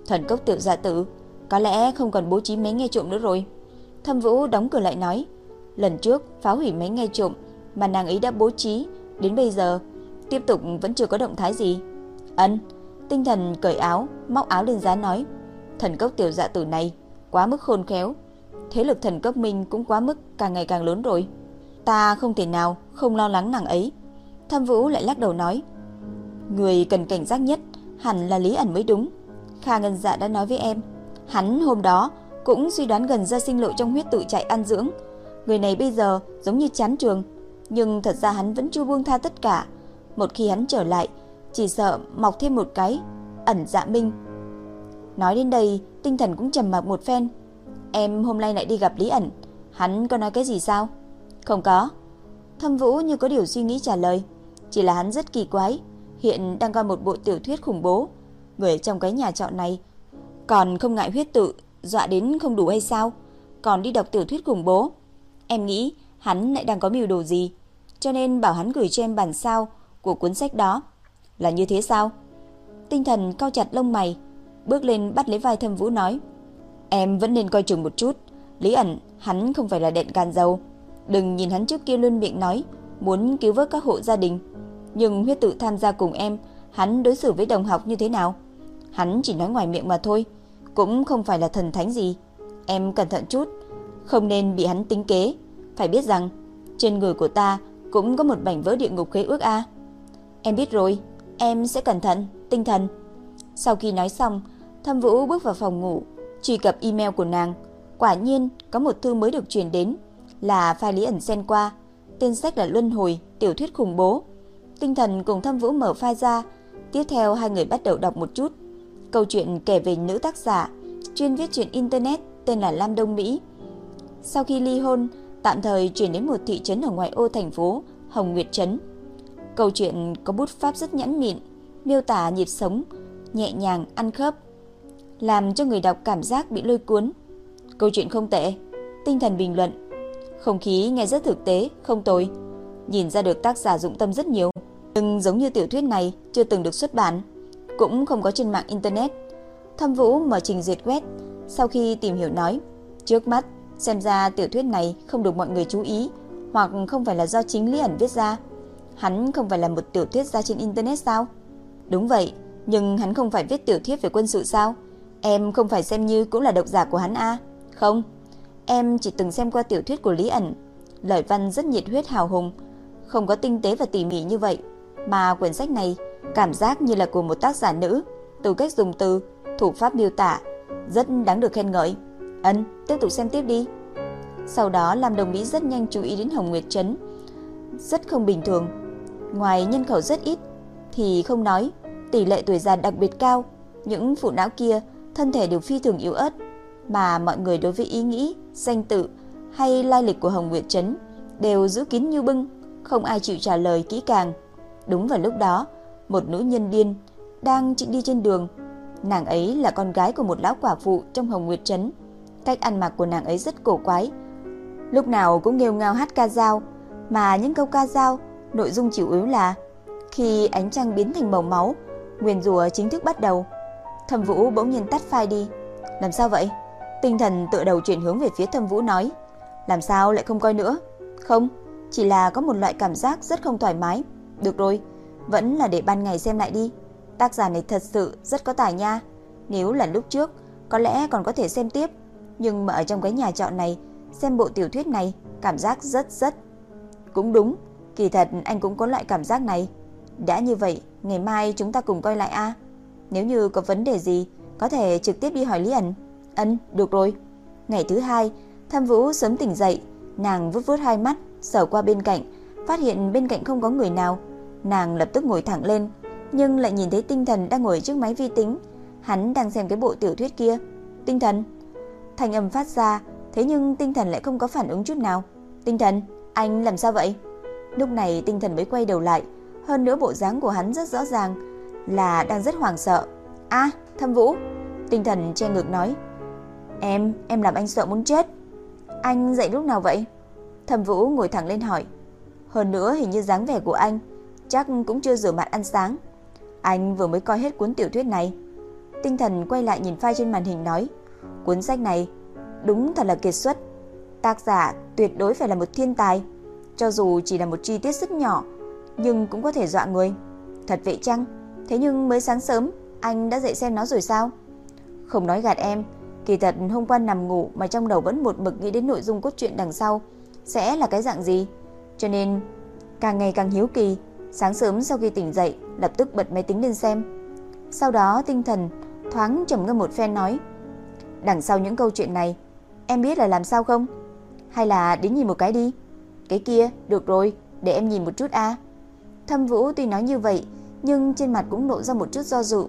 Thần cốc tiểu dạ tử, có lẽ không còn bố trí máy nghe trộm nữa rồi. Thâm Vũ đóng cửa lại nói, lần trước phá hủy máy nghe trộm mà nàng ấy đã bố trí, đến bây giờ tiếp tục vẫn chưa có động thái gì. Ân, tinh thần cởi áo, móc áo lên giá nói, thần cốc tiểu dạ tử này quá mức khôn khéo, thế lực thần cấp minh cũng quá mức càng ngày càng lớn rồi. Ta không thể nào không lo lắng nàng ấy. Thâm Vũ lại lắc đầu nói, người cần cảnh giác nhất hẳn là Lý ẩn mới đúng. Kha Ngân Dạ đã nói với em, hắn hôm đó cũng suy đoán gần ra sinh lộ trong huyết tự chạy ăn dưỡng. Người này bây giờ giống như chán trường, nhưng thật ra hắn vẫn chưa buông tha tất cả. Một khi hắn trở lại, chỉ sợ mọc thêm một cái ẩn dạ minh. Nói đến đây, tinh thần cũng trầm mặc một phen. Em hôm nay lại đi gặp Lý ẩn, hắn có nói cái gì sao? Không có. Thâm Vũ như có điều suy nghĩ trả lời, chỉ là hắn rất kỳ quái, hiện đang coi một bộ tiểu thuyết khủng bố, người trong cái nhà trọ này còn không ngại huyết tự, dọa đến không đủ hay sao? Còn đi đọc tiểu thuyết khủng bố. Em nghĩ hắn lại đang có mưu đồ gì, cho nên bảo hắn gửi cho em bản sao của cuốn sách đó. Là như thế sao? Tinh thần cao chặt lông mày, bước lên bắt lấy vai Thâm Vũ nói: "Em vẫn nên coi chừng một chút, Lý ẩn, hắn không phải là đện can dâu, đừng nhìn hắn trước kia luôn miệng nói muốn cứu vớt các hộ gia đình, nhưng huyết tự tham gia cùng em, hắn đối xử với đồng học như thế nào? Hắn chỉ nói ngoài miệng mà thôi, cũng không phải là thần thánh gì. Em cẩn thận chút, không nên bị hắn tính kế, phải biết rằng trên người của ta cũng có một mảnh vỡ địa ngục khế ước a." Em biết rồi, em sẽ cẩn thận, tinh thần. Sau khi nói xong, Thâm Vũ bước vào phòng ngủ, truy cập email của nàng. Quả nhiên, có một thư mới được truyền đến, là file lý ẩn sen qua. Tên sách là Luân Hồi, tiểu thuyết khủng bố. Tinh thần cùng Thâm Vũ mở file ra. Tiếp theo hai người bắt đầu đọc một chút. Câu chuyện kể về nữ tác giả, chuyên viết truyện Internet tên là Lam Đông Mỹ. Sau khi ly hôn, tạm thời chuyển đến một thị trấn ở ngoại ô thành phố, Hồng Nguyệt Trấn. Câu chuyện có bút pháp rất nhẫn mịn, miêu tả nhịp sống, nhẹ nhàng, ăn khớp, làm cho người đọc cảm giác bị lôi cuốn. Câu chuyện không tệ, tinh thần bình luận. Không khí nghe rất thực tế, không tồi. Nhìn ra được tác giả dụng tâm rất nhiều, nhưng giống như tiểu thuyết này chưa từng được xuất bản, cũng không có trên mạng internet. Thâm Vũ mở trình duyệt web, sau khi tìm hiểu nói, trước mắt xem ra tiểu thuyết này không được mọi người chú ý, hoặc không phải là do chính Lý ẩn viết ra. Hắn không phải là một tiểu thuyết ra trên internet sao? Đúng vậy, nhưng hắn không phải viết tiểu thuyết về quân sự sao? Em không phải xem như cũng là độc giả của hắn a? À? Không, em chỉ từng xem qua tiểu thuyết của Lý ẩn. Lời văn rất nhiệt huyết hào hùng, không có tinh tế và tỉ mỉ như vậy, mà quyển sách này cảm giác như là của một tác giả nữ, từ cách dùng từ, thủ pháp miêu tả rất đáng được khen ngợi. Ân, tiếp tục xem tiếp đi. Sau đó làm Đồng Mỹ rất nhanh chú ý đến Hồng Nguyệt Trấn, rất không bình thường. Ngoài nhân khẩu rất ít thì không nói, tỷ lệ tuổi già đặc biệt cao, những phụ não kia thân thể đều phi thường yếu ớt, mà mọi người đối với ý nghĩ, danh tự hay lai lịch của Hồng Nguyệt Trấn đều giữ kín như bưng, không ai chịu trả lời kỹ càng. Đúng vào lúc đó, một nữ nhân điên đang đi trên đường. Nàng ấy là con gái của một lão quả phụ trong Hồng Nguyệt Trấn. Cách ăn mặc của nàng ấy rất cổ quái. Lúc nào cũng nghêu ngao hát ca dao, mà những câu ca dao nội dung chủ yếu là khi ánh trăng biến thành màu máu, nguyền rủa chính thức bắt đầu. Thẩm Vũ bỗng nhiên tắt file đi. Làm sao vậy? Tinh thần tự đầu chuyển hướng về phía thâm Vũ nói, làm sao lại không coi nữa? Không, chỉ là có một loại cảm giác rất không thoải mái. Được rồi, vẫn là để ban ngày xem lại đi. Tác giả này thật sự rất có tài nha. Nếu là lúc trước, có lẽ còn có thể xem tiếp. Nhưng mà ở trong cái nhà trọ này, xem bộ tiểu thuyết này, cảm giác rất rất. Cũng đúng, kỳ thật anh cũng có loại cảm giác này. Đã như vậy, ngày mai chúng ta cùng coi lại a. Nếu như có vấn đề gì, có thể trực tiếp đi hỏi Lý ẩn. Ân, được rồi. Ngày thứ hai, Thâm Vũ sớm tỉnh dậy, nàng vút vút hai mắt, sờ qua bên cạnh, phát hiện bên cạnh không có người nào. Nàng lập tức ngồi thẳng lên, nhưng lại nhìn thấy tinh thần đang ngồi trước máy vi tính. Hắn đang xem cái bộ tiểu thuyết kia. Tinh thần. Thanh âm phát ra, thế nhưng tinh thần lại không có phản ứng chút nào. Tinh thần, anh làm sao vậy? Lúc này tinh thần mới quay đầu lại, hơn nữa bộ dáng của hắn rất rõ ràng là đang rất hoảng sợ. A, Thâm Vũ. Tinh thần che ngực nói. Em, em làm anh sợ muốn chết. Anh dậy lúc nào vậy? Thẩm Vũ ngồi thẳng lên hỏi. Hơn nữa hình như dáng vẻ của anh chắc cũng chưa rửa mặt ăn sáng. Anh vừa mới coi hết cuốn tiểu thuyết này. Tinh thần quay lại nhìn file trên màn hình nói, cuốn sách này đúng thật là kiệt xuất. Tác giả tuyệt đối phải là một thiên tài, cho dù chỉ là một chi tiết rất nhỏ, nhưng cũng có thể dọa người. Thật vậy chăng? Thế nhưng mới sáng sớm, anh đã dậy xem nó rồi sao? Không nói gạt em, kỳ thật hôm qua nằm ngủ mà trong đầu vẫn một mực nghĩ đến nội dung cốt truyện đằng sau sẽ là cái dạng gì. Cho nên càng ngày càng hiếu kỳ, sáng sớm sau khi tỉnh dậy lập tức bật máy tính lên xem. Sau đó tinh thần thoáng trầm ngâm một phen nói: "Đằng sau những câu chuyện này, em biết là làm sao không? Hay là đến nhìn một cái đi?" "Cái kia, được rồi, để em nhìn một chút a." Thâm Vũ tuy nói như vậy, nhưng trên mặt cũng lộ ra một chút do dự.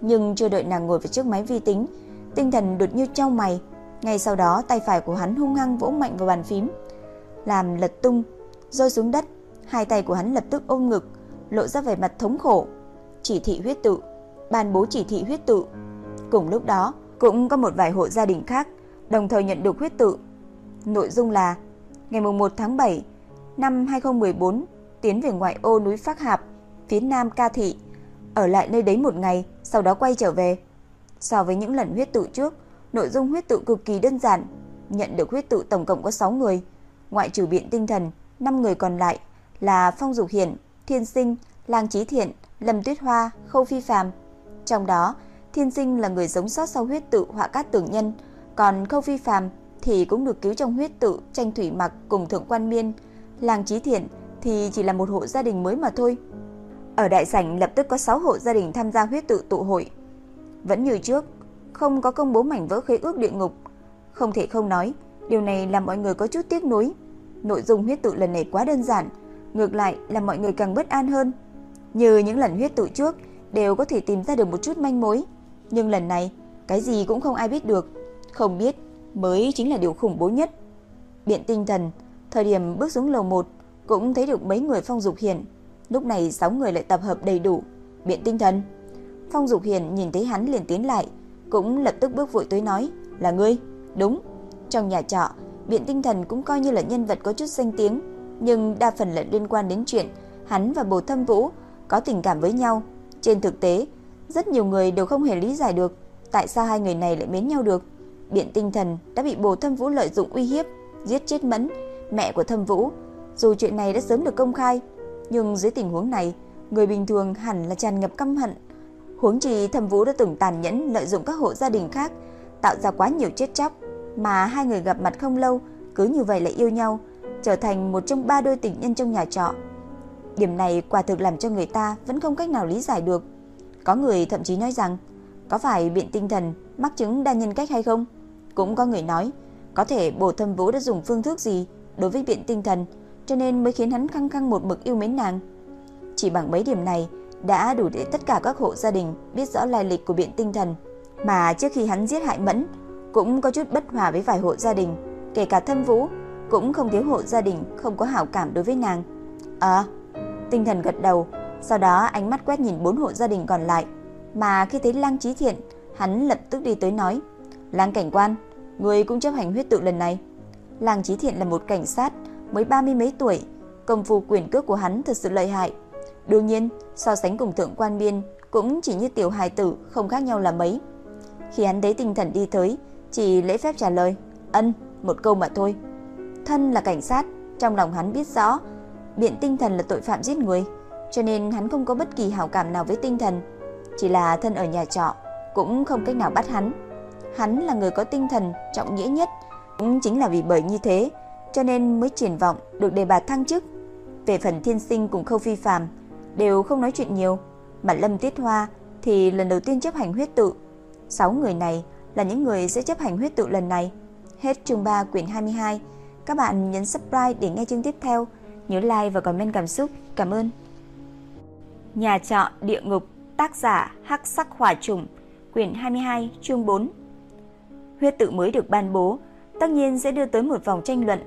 Nhưng chưa đợi nàng ngồi vào trước máy vi tính, tinh thần đột như trao mày, ngay sau đó tay phải của hắn hung hăng vỗ mạnh vào bàn phím, làm lật tung, rơi xuống đất, hai tay của hắn lập tức ôm ngực, lộ ra vẻ mặt thống khổ. Chỉ thị huyết tự, ban bố chỉ thị huyết tự. Cùng lúc đó, cũng có một vài hộ gia đình khác đồng thời nhận được huyết tự. Nội dung là ngày 1 tháng 7 năm 2014 tiến về ngoại ô núi Phác Hạp, phía nam Ca Thị, ở lại nơi đấy một ngày, sau đó quay trở về. So với những lần huyết tự trước, nội dung huyết tự cực kỳ đơn giản. Nhận được huyết tự tổng cộng có 6 người, ngoại trừ biện tinh thần, 5 người còn lại là Phong Dục Hiển, Thiên Sinh, Lang Chí Thiện, Lâm Tuyết Hoa, Khâu Phi Phàm. Trong đó, Thiên Sinh là người sống sót sau huyết tự họa cát tưởng nhân, còn Khâu Phi Phàm thì cũng được cứu trong huyết tự tranh thủy mặc cùng thượng quan miên. Lang Chí Thiện thì chỉ là một hộ gia đình mới mà thôi. Ở đại sảnh lập tức có 6 hộ gia đình tham gia huyết tự tụ hội. Vẫn như trước, không có công bố mảnh vỡ khế ước địa ngục. Không thể không nói, điều này làm mọi người có chút tiếc nuối. Nội dung huyết tự lần này quá đơn giản, ngược lại làm mọi người càng bất an hơn. Như những lần huyết tự trước đều có thể tìm ra được một chút manh mối, nhưng lần này cái gì cũng không ai biết được, không biết mới chính là điều khủng bố nhất. Biện tinh thần, thời điểm bước xuống lầu 1 cũng thấy được mấy người Phong Dục hiện, Lúc này sáu người lại tập hợp đầy đủ, biện tinh thần. Phong Dục Hiền nhìn thấy hắn liền tiến lại, cũng lập tức bước vội tới nói, "Là ngươi?" "Đúng." Trong nhà trọ, Biện Tinh Thần cũng coi như là nhân vật có chút danh tiếng, nhưng đa phần lại liên quan đến chuyện hắn và Bồ Thâm Vũ có tình cảm với nhau. Trên thực tế, rất nhiều người đều không hề lý giải được tại sao hai người này lại mến nhau được. Biện Tinh Thần đã bị Bồ Thâm Vũ lợi dụng uy hiếp, giết chết Mẫn, mẹ của Thâm Vũ. Dù chuyện này đã sớm được công khai, nhưng dưới tình huống này, người bình thường hẳn là tràn ngập căm hận. Huống chi Thâm Vũ đã từng tàn nhẫn lợi dụng các hộ gia đình khác, tạo ra quá nhiều chết chóc, mà hai người gặp mặt không lâu, cứ như vậy lại yêu nhau, trở thành một trong ba đôi tình nhân trong nhà trọ. Điểm này quả thực làm cho người ta vẫn không cách nào lý giải được. Có người thậm chí nói rằng, có phải biện tinh thần mắc chứng đa nhân cách hay không? Cũng có người nói, có thể bổ Thâm Vũ đã dùng phương thức gì đối với biện tinh thần, cho nên mới khiến hắn căng căng một mực yêu mến nàng. Chỉ bằng mấy điểm này đã đủ để tất cả các hộ gia đình biết rõ lai lịch của biện tinh thần, mà trước khi hắn giết hại Mẫn, cũng có chút bất hòa với vài hộ gia đình, kể cả Thâm Vũ cũng không thiếu hộ gia đình không có hảo cảm đối với nàng. À, tinh thần gật đầu, sau đó ánh mắt quét nhìn bốn hộ gia đình còn lại, mà khi thấy Lăng trí Thiện, hắn lập tức đi tới nói: "Lăng cảnh quan, người cũng chấp hành huyết tự lần này." Lăng trí Thiện là một cảnh sát mới ba mươi mấy tuổi, công phu quyền cước của hắn thật sự lợi hại. Đương nhiên, so sánh cùng thượng quan biên cũng chỉ như tiểu hài tử không khác nhau là mấy. Khi hắn đấy tinh thần đi tới, chỉ lễ phép trả lời, "Ân, một câu mà thôi." Thân là cảnh sát, trong lòng hắn biết rõ Biện tinh thần là tội phạm giết người, cho nên hắn không có bất kỳ hảo cảm nào với tinh thần. Chỉ là thân ở nhà trọ cũng không cách nào bắt hắn. Hắn là người có tinh thần trọng nghĩa nhất, cũng chính là vì bởi như thế, cho nên mới triển vọng được đề bạt thăng chức. Về phần Thiên Sinh cùng Khâu Phi Phàm đều không nói chuyện nhiều, mà Lâm Tuyết Hoa thì lần đầu tiên chấp hành huyết tự. Sáu người này là những người sẽ chấp hành huyết tự lần này. Hết chương 3 quyển 22. Các bạn nhấn subscribe để nghe chương tiếp theo. Nhớ like và comment cảm xúc. Cảm ơn. Nhà trọ địa ngục, tác giả Hắc Sắc Hỏa Trùng, quyển 22, chương 4. Huyết tự mới được ban bố, tất nhiên sẽ đưa tới một vòng tranh luận.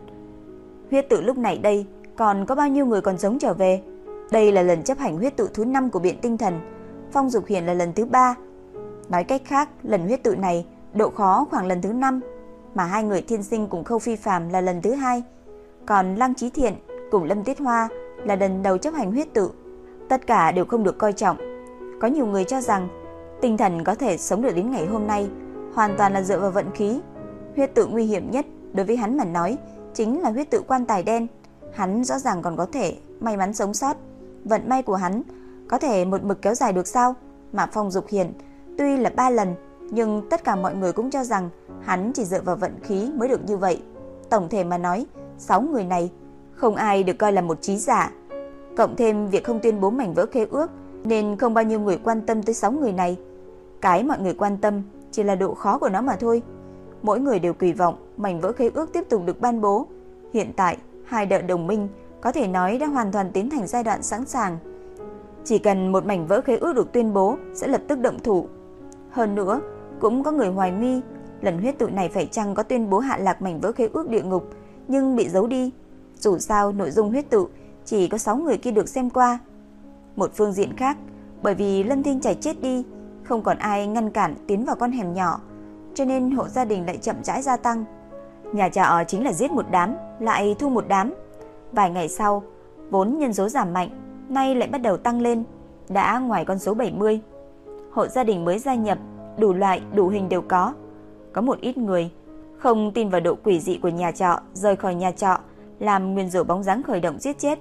Huyết tự lúc này đây còn có bao nhiêu người còn sống trở về? Đây là lần chấp hành huyết tự thứ 5 của Biện Tinh Thần, Phong Dục Hiển là lần thứ 3. Nói cách khác, lần huyết tự này độ khó khoảng lần thứ 5, mà hai người thiên sinh cùng Khâu Phi Phàm là lần thứ hai. Còn Lăng Chí Thiện cùng Lâm Tiết Hoa là lần đầu chấp hành huyết tự, tất cả đều không được coi trọng. Có nhiều người cho rằng tinh thần có thể sống được đến ngày hôm nay hoàn toàn là dựa vào vận khí. Huyết tự nguy hiểm nhất đối với hắn mà nói chính là huyết tự quan tài đen. Hắn rõ ràng còn có thể may mắn sống sót. Vận may của hắn có thể một mực kéo dài được sao? Mà Phong Dục hiển tuy là ba lần, nhưng tất cả mọi người cũng cho rằng hắn chỉ dựa vào vận khí mới được như vậy. Tổng thể mà nói, sáu người này không ai được coi là một trí giả. Cộng thêm việc không tuyên bố mảnh vỡ khế ước nên không bao nhiêu người quan tâm tới sáu người này. Cái mọi người quan tâm chỉ là độ khó của nó mà thôi. Mỗi người đều kỳ vọng mảnh vỡ khế ước tiếp tục được ban bố. Hiện tại, hai đợt đồng minh có thể nói đã hoàn toàn tiến thành giai đoạn sẵn sàng. Chỉ cần một mảnh vỡ khế ước được tuyên bố sẽ lập tức động thủ. Hơn nữa, cũng có người hoài nghi lần huyết tụ này phải chăng có tuyên bố hạ lạc mảnh vỡ khế ước địa ngục nhưng bị giấu đi. Dù sao nội dung huyết tụ chỉ có 6 người kia được xem qua. Một phương diện khác, bởi vì Lâm Thiên chảy chết đi, không còn ai ngăn cản tiến vào con hẻm nhỏ, cho nên hộ gia đình lại chậm rãi gia tăng. Nhà trọ chính là giết một đám, lại thu một đám. Vài ngày sau, vốn nhân số giảm mạnh, nay lại bắt đầu tăng lên, đã ngoài con số 70. Hộ gia đình mới gia nhập, đủ loại, đủ hình đều có. Có một ít người không tin vào độ quỷ dị của nhà trọ, rời khỏi nhà trọ, làm nguyên rủa bóng dáng khởi động giết chết.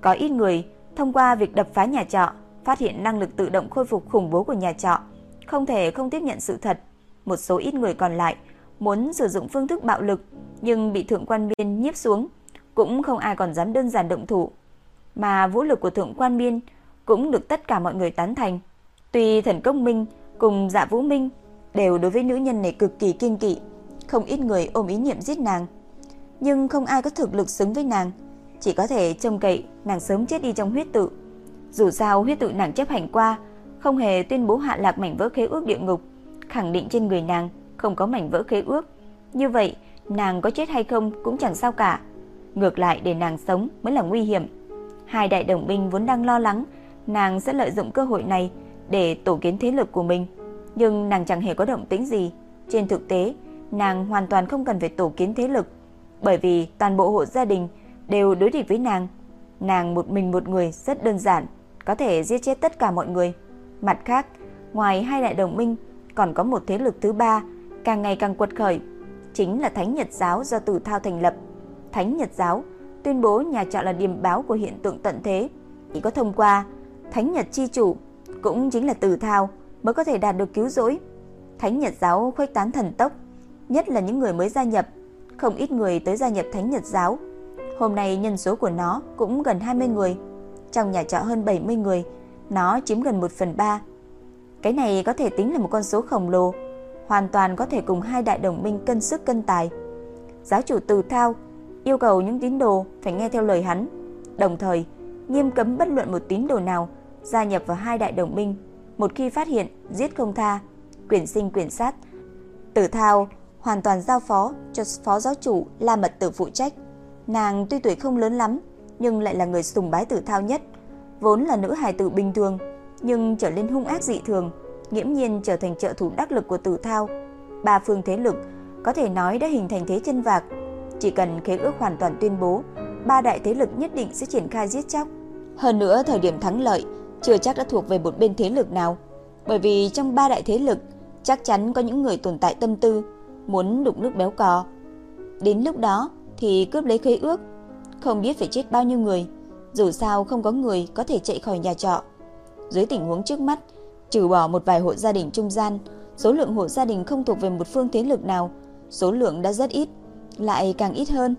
Có ít người thông qua việc đập phá nhà trọ, phát hiện năng lực tự động khôi phục khủng bố của nhà trọ, không thể không tiếp nhận sự thật. Một số ít người còn lại muốn sử dụng phương thức bạo lực nhưng bị thượng quan biên nhiếp xuống, cũng không ai còn dám đơn giản động thủ. Mà vũ lực của thượng quan biên cũng được tất cả mọi người tán thành. Tuy thần công minh cùng dạ vũ minh đều đối với nữ nhân này cực kỳ kiên kỵ, không ít người ôm ý niệm giết nàng, nhưng không ai có thực lực xứng với nàng, chỉ có thể trông cậy nàng sớm chết đi trong huyết tự. Dù sao huyết tự nàng chấp hành qua, không hề tuyên bố hạ lạc mảnh vỡ khế ước địa ngục, khẳng định trên người nàng không có mảnh vỡ khế ước. Như vậy, nàng có chết hay không cũng chẳng sao cả. Ngược lại để nàng sống mới là nguy hiểm. Hai đại đồng binh vốn đang lo lắng nàng sẽ lợi dụng cơ hội này để tổ kiến thế lực của mình, nhưng nàng chẳng hề có động tĩnh gì. Trên thực tế, nàng hoàn toàn không cần phải tổ kiến thế lực, bởi vì toàn bộ hộ gia đình đều đối địch với nàng. Nàng một mình một người rất đơn giản, có thể giết chết tất cả mọi người. Mặt khác, ngoài hai đại đồng minh, còn có một thế lực thứ ba càng ngày càng quật khởi, chính là Thánh Nhật giáo do Tử Thao thành lập. Thánh Nhật giáo tuyên bố nhà trọ là điểm báo của hiện tượng tận thế, chỉ có thông qua Thánh Nhật chi chủ cũng chính là Tử Thao mới có thể đạt được cứu rỗi. Thánh Nhật giáo khuếch tán thần tốc, nhất là những người mới gia nhập, không ít người tới gia nhập Thánh Nhật giáo. Hôm nay nhân số của nó cũng gần 20 người, trong nhà trọ hơn 70 người, nó chiếm gần 1 phần 3. Cái này có thể tính là một con số khổng lồ, hoàn toàn có thể cùng hai đại đồng minh cân sức cân tài. Giáo chủ Từ Thao yêu cầu những tín đồ phải nghe theo lời hắn, đồng thời nghiêm cấm bất luận một tín đồ nào gia nhập vào hai đại đồng minh, một khi phát hiện giết không tha, quyền sinh quyền sát. Tử Thao hoàn toàn giao phó cho phó giáo chủ La Mật Tử phụ trách. Nàng tuy tuổi không lớn lắm, nhưng lại là người sùng bái Tử Thao nhất, vốn là nữ hài tử bình thường, nhưng trở lên hung ác dị thường, nghiễm nhiên trở thành trợ thủ đắc lực của Tử Thao. Ba phương thế lực có thể nói đã hình thành thế chân vạc, chỉ cần khế ước hoàn toàn tuyên bố, ba đại thế lực nhất định sẽ triển khai giết chóc. Hơn nữa thời điểm thắng lợi chưa chắc đã thuộc về một bên thế lực nào, bởi vì trong ba đại thế lực chắc chắn có những người tồn tại tâm tư muốn đục nước béo cò. Đến lúc đó thì cướp lấy khế ước, không biết phải chết bao nhiêu người, dù sao không có người có thể chạy khỏi nhà trọ. Dưới tình huống trước mắt, trừ bỏ một vài hộ gia đình trung gian, số lượng hộ gia đình không thuộc về một phương thế lực nào, số lượng đã rất ít, lại càng ít hơn.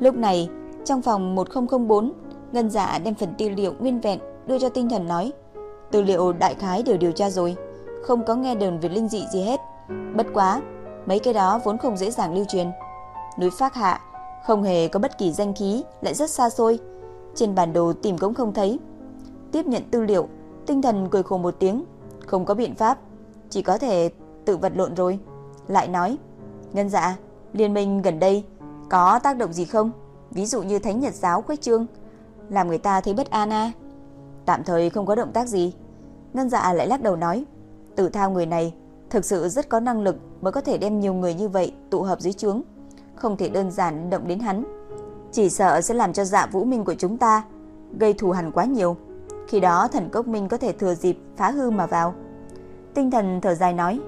Lúc này, trong phòng 1004, Ngân Dạ đem phần tư liệu nguyên vẹn đưa cho tinh thần nói, tư liệu đại khái đều điều tra rồi, không có nghe đồn về linh dị gì hết. Bất quá, mấy cái đó vốn không dễ dàng lưu truyền. Núi Phác Hạ không hề có bất kỳ danh khí, lại rất xa xôi. Trên bản đồ tìm cũng không thấy. Tiếp nhận tư liệu, tinh thần cười khổ một tiếng, không có biện pháp, chỉ có thể tự vật lộn rồi. Lại nói, Ngân dạ, liên minh gần đây có tác động gì không? Ví dụ như Thánh Nhật giáo quách trương, làm người ta thấy bất an à? Tạm thời không có động tác gì. Ngân dạ lại lắc đầu nói, Tử Thao người này thực sự rất có năng lực mới có thể đem nhiều người như vậy tụ hợp dưới trướng, không thể đơn giản động đến hắn. Chỉ sợ sẽ làm cho dạ vũ minh của chúng ta gây thù hằn quá nhiều. Khi đó thần cốc minh có thể thừa dịp phá hư mà vào. Tinh thần thở dài nói.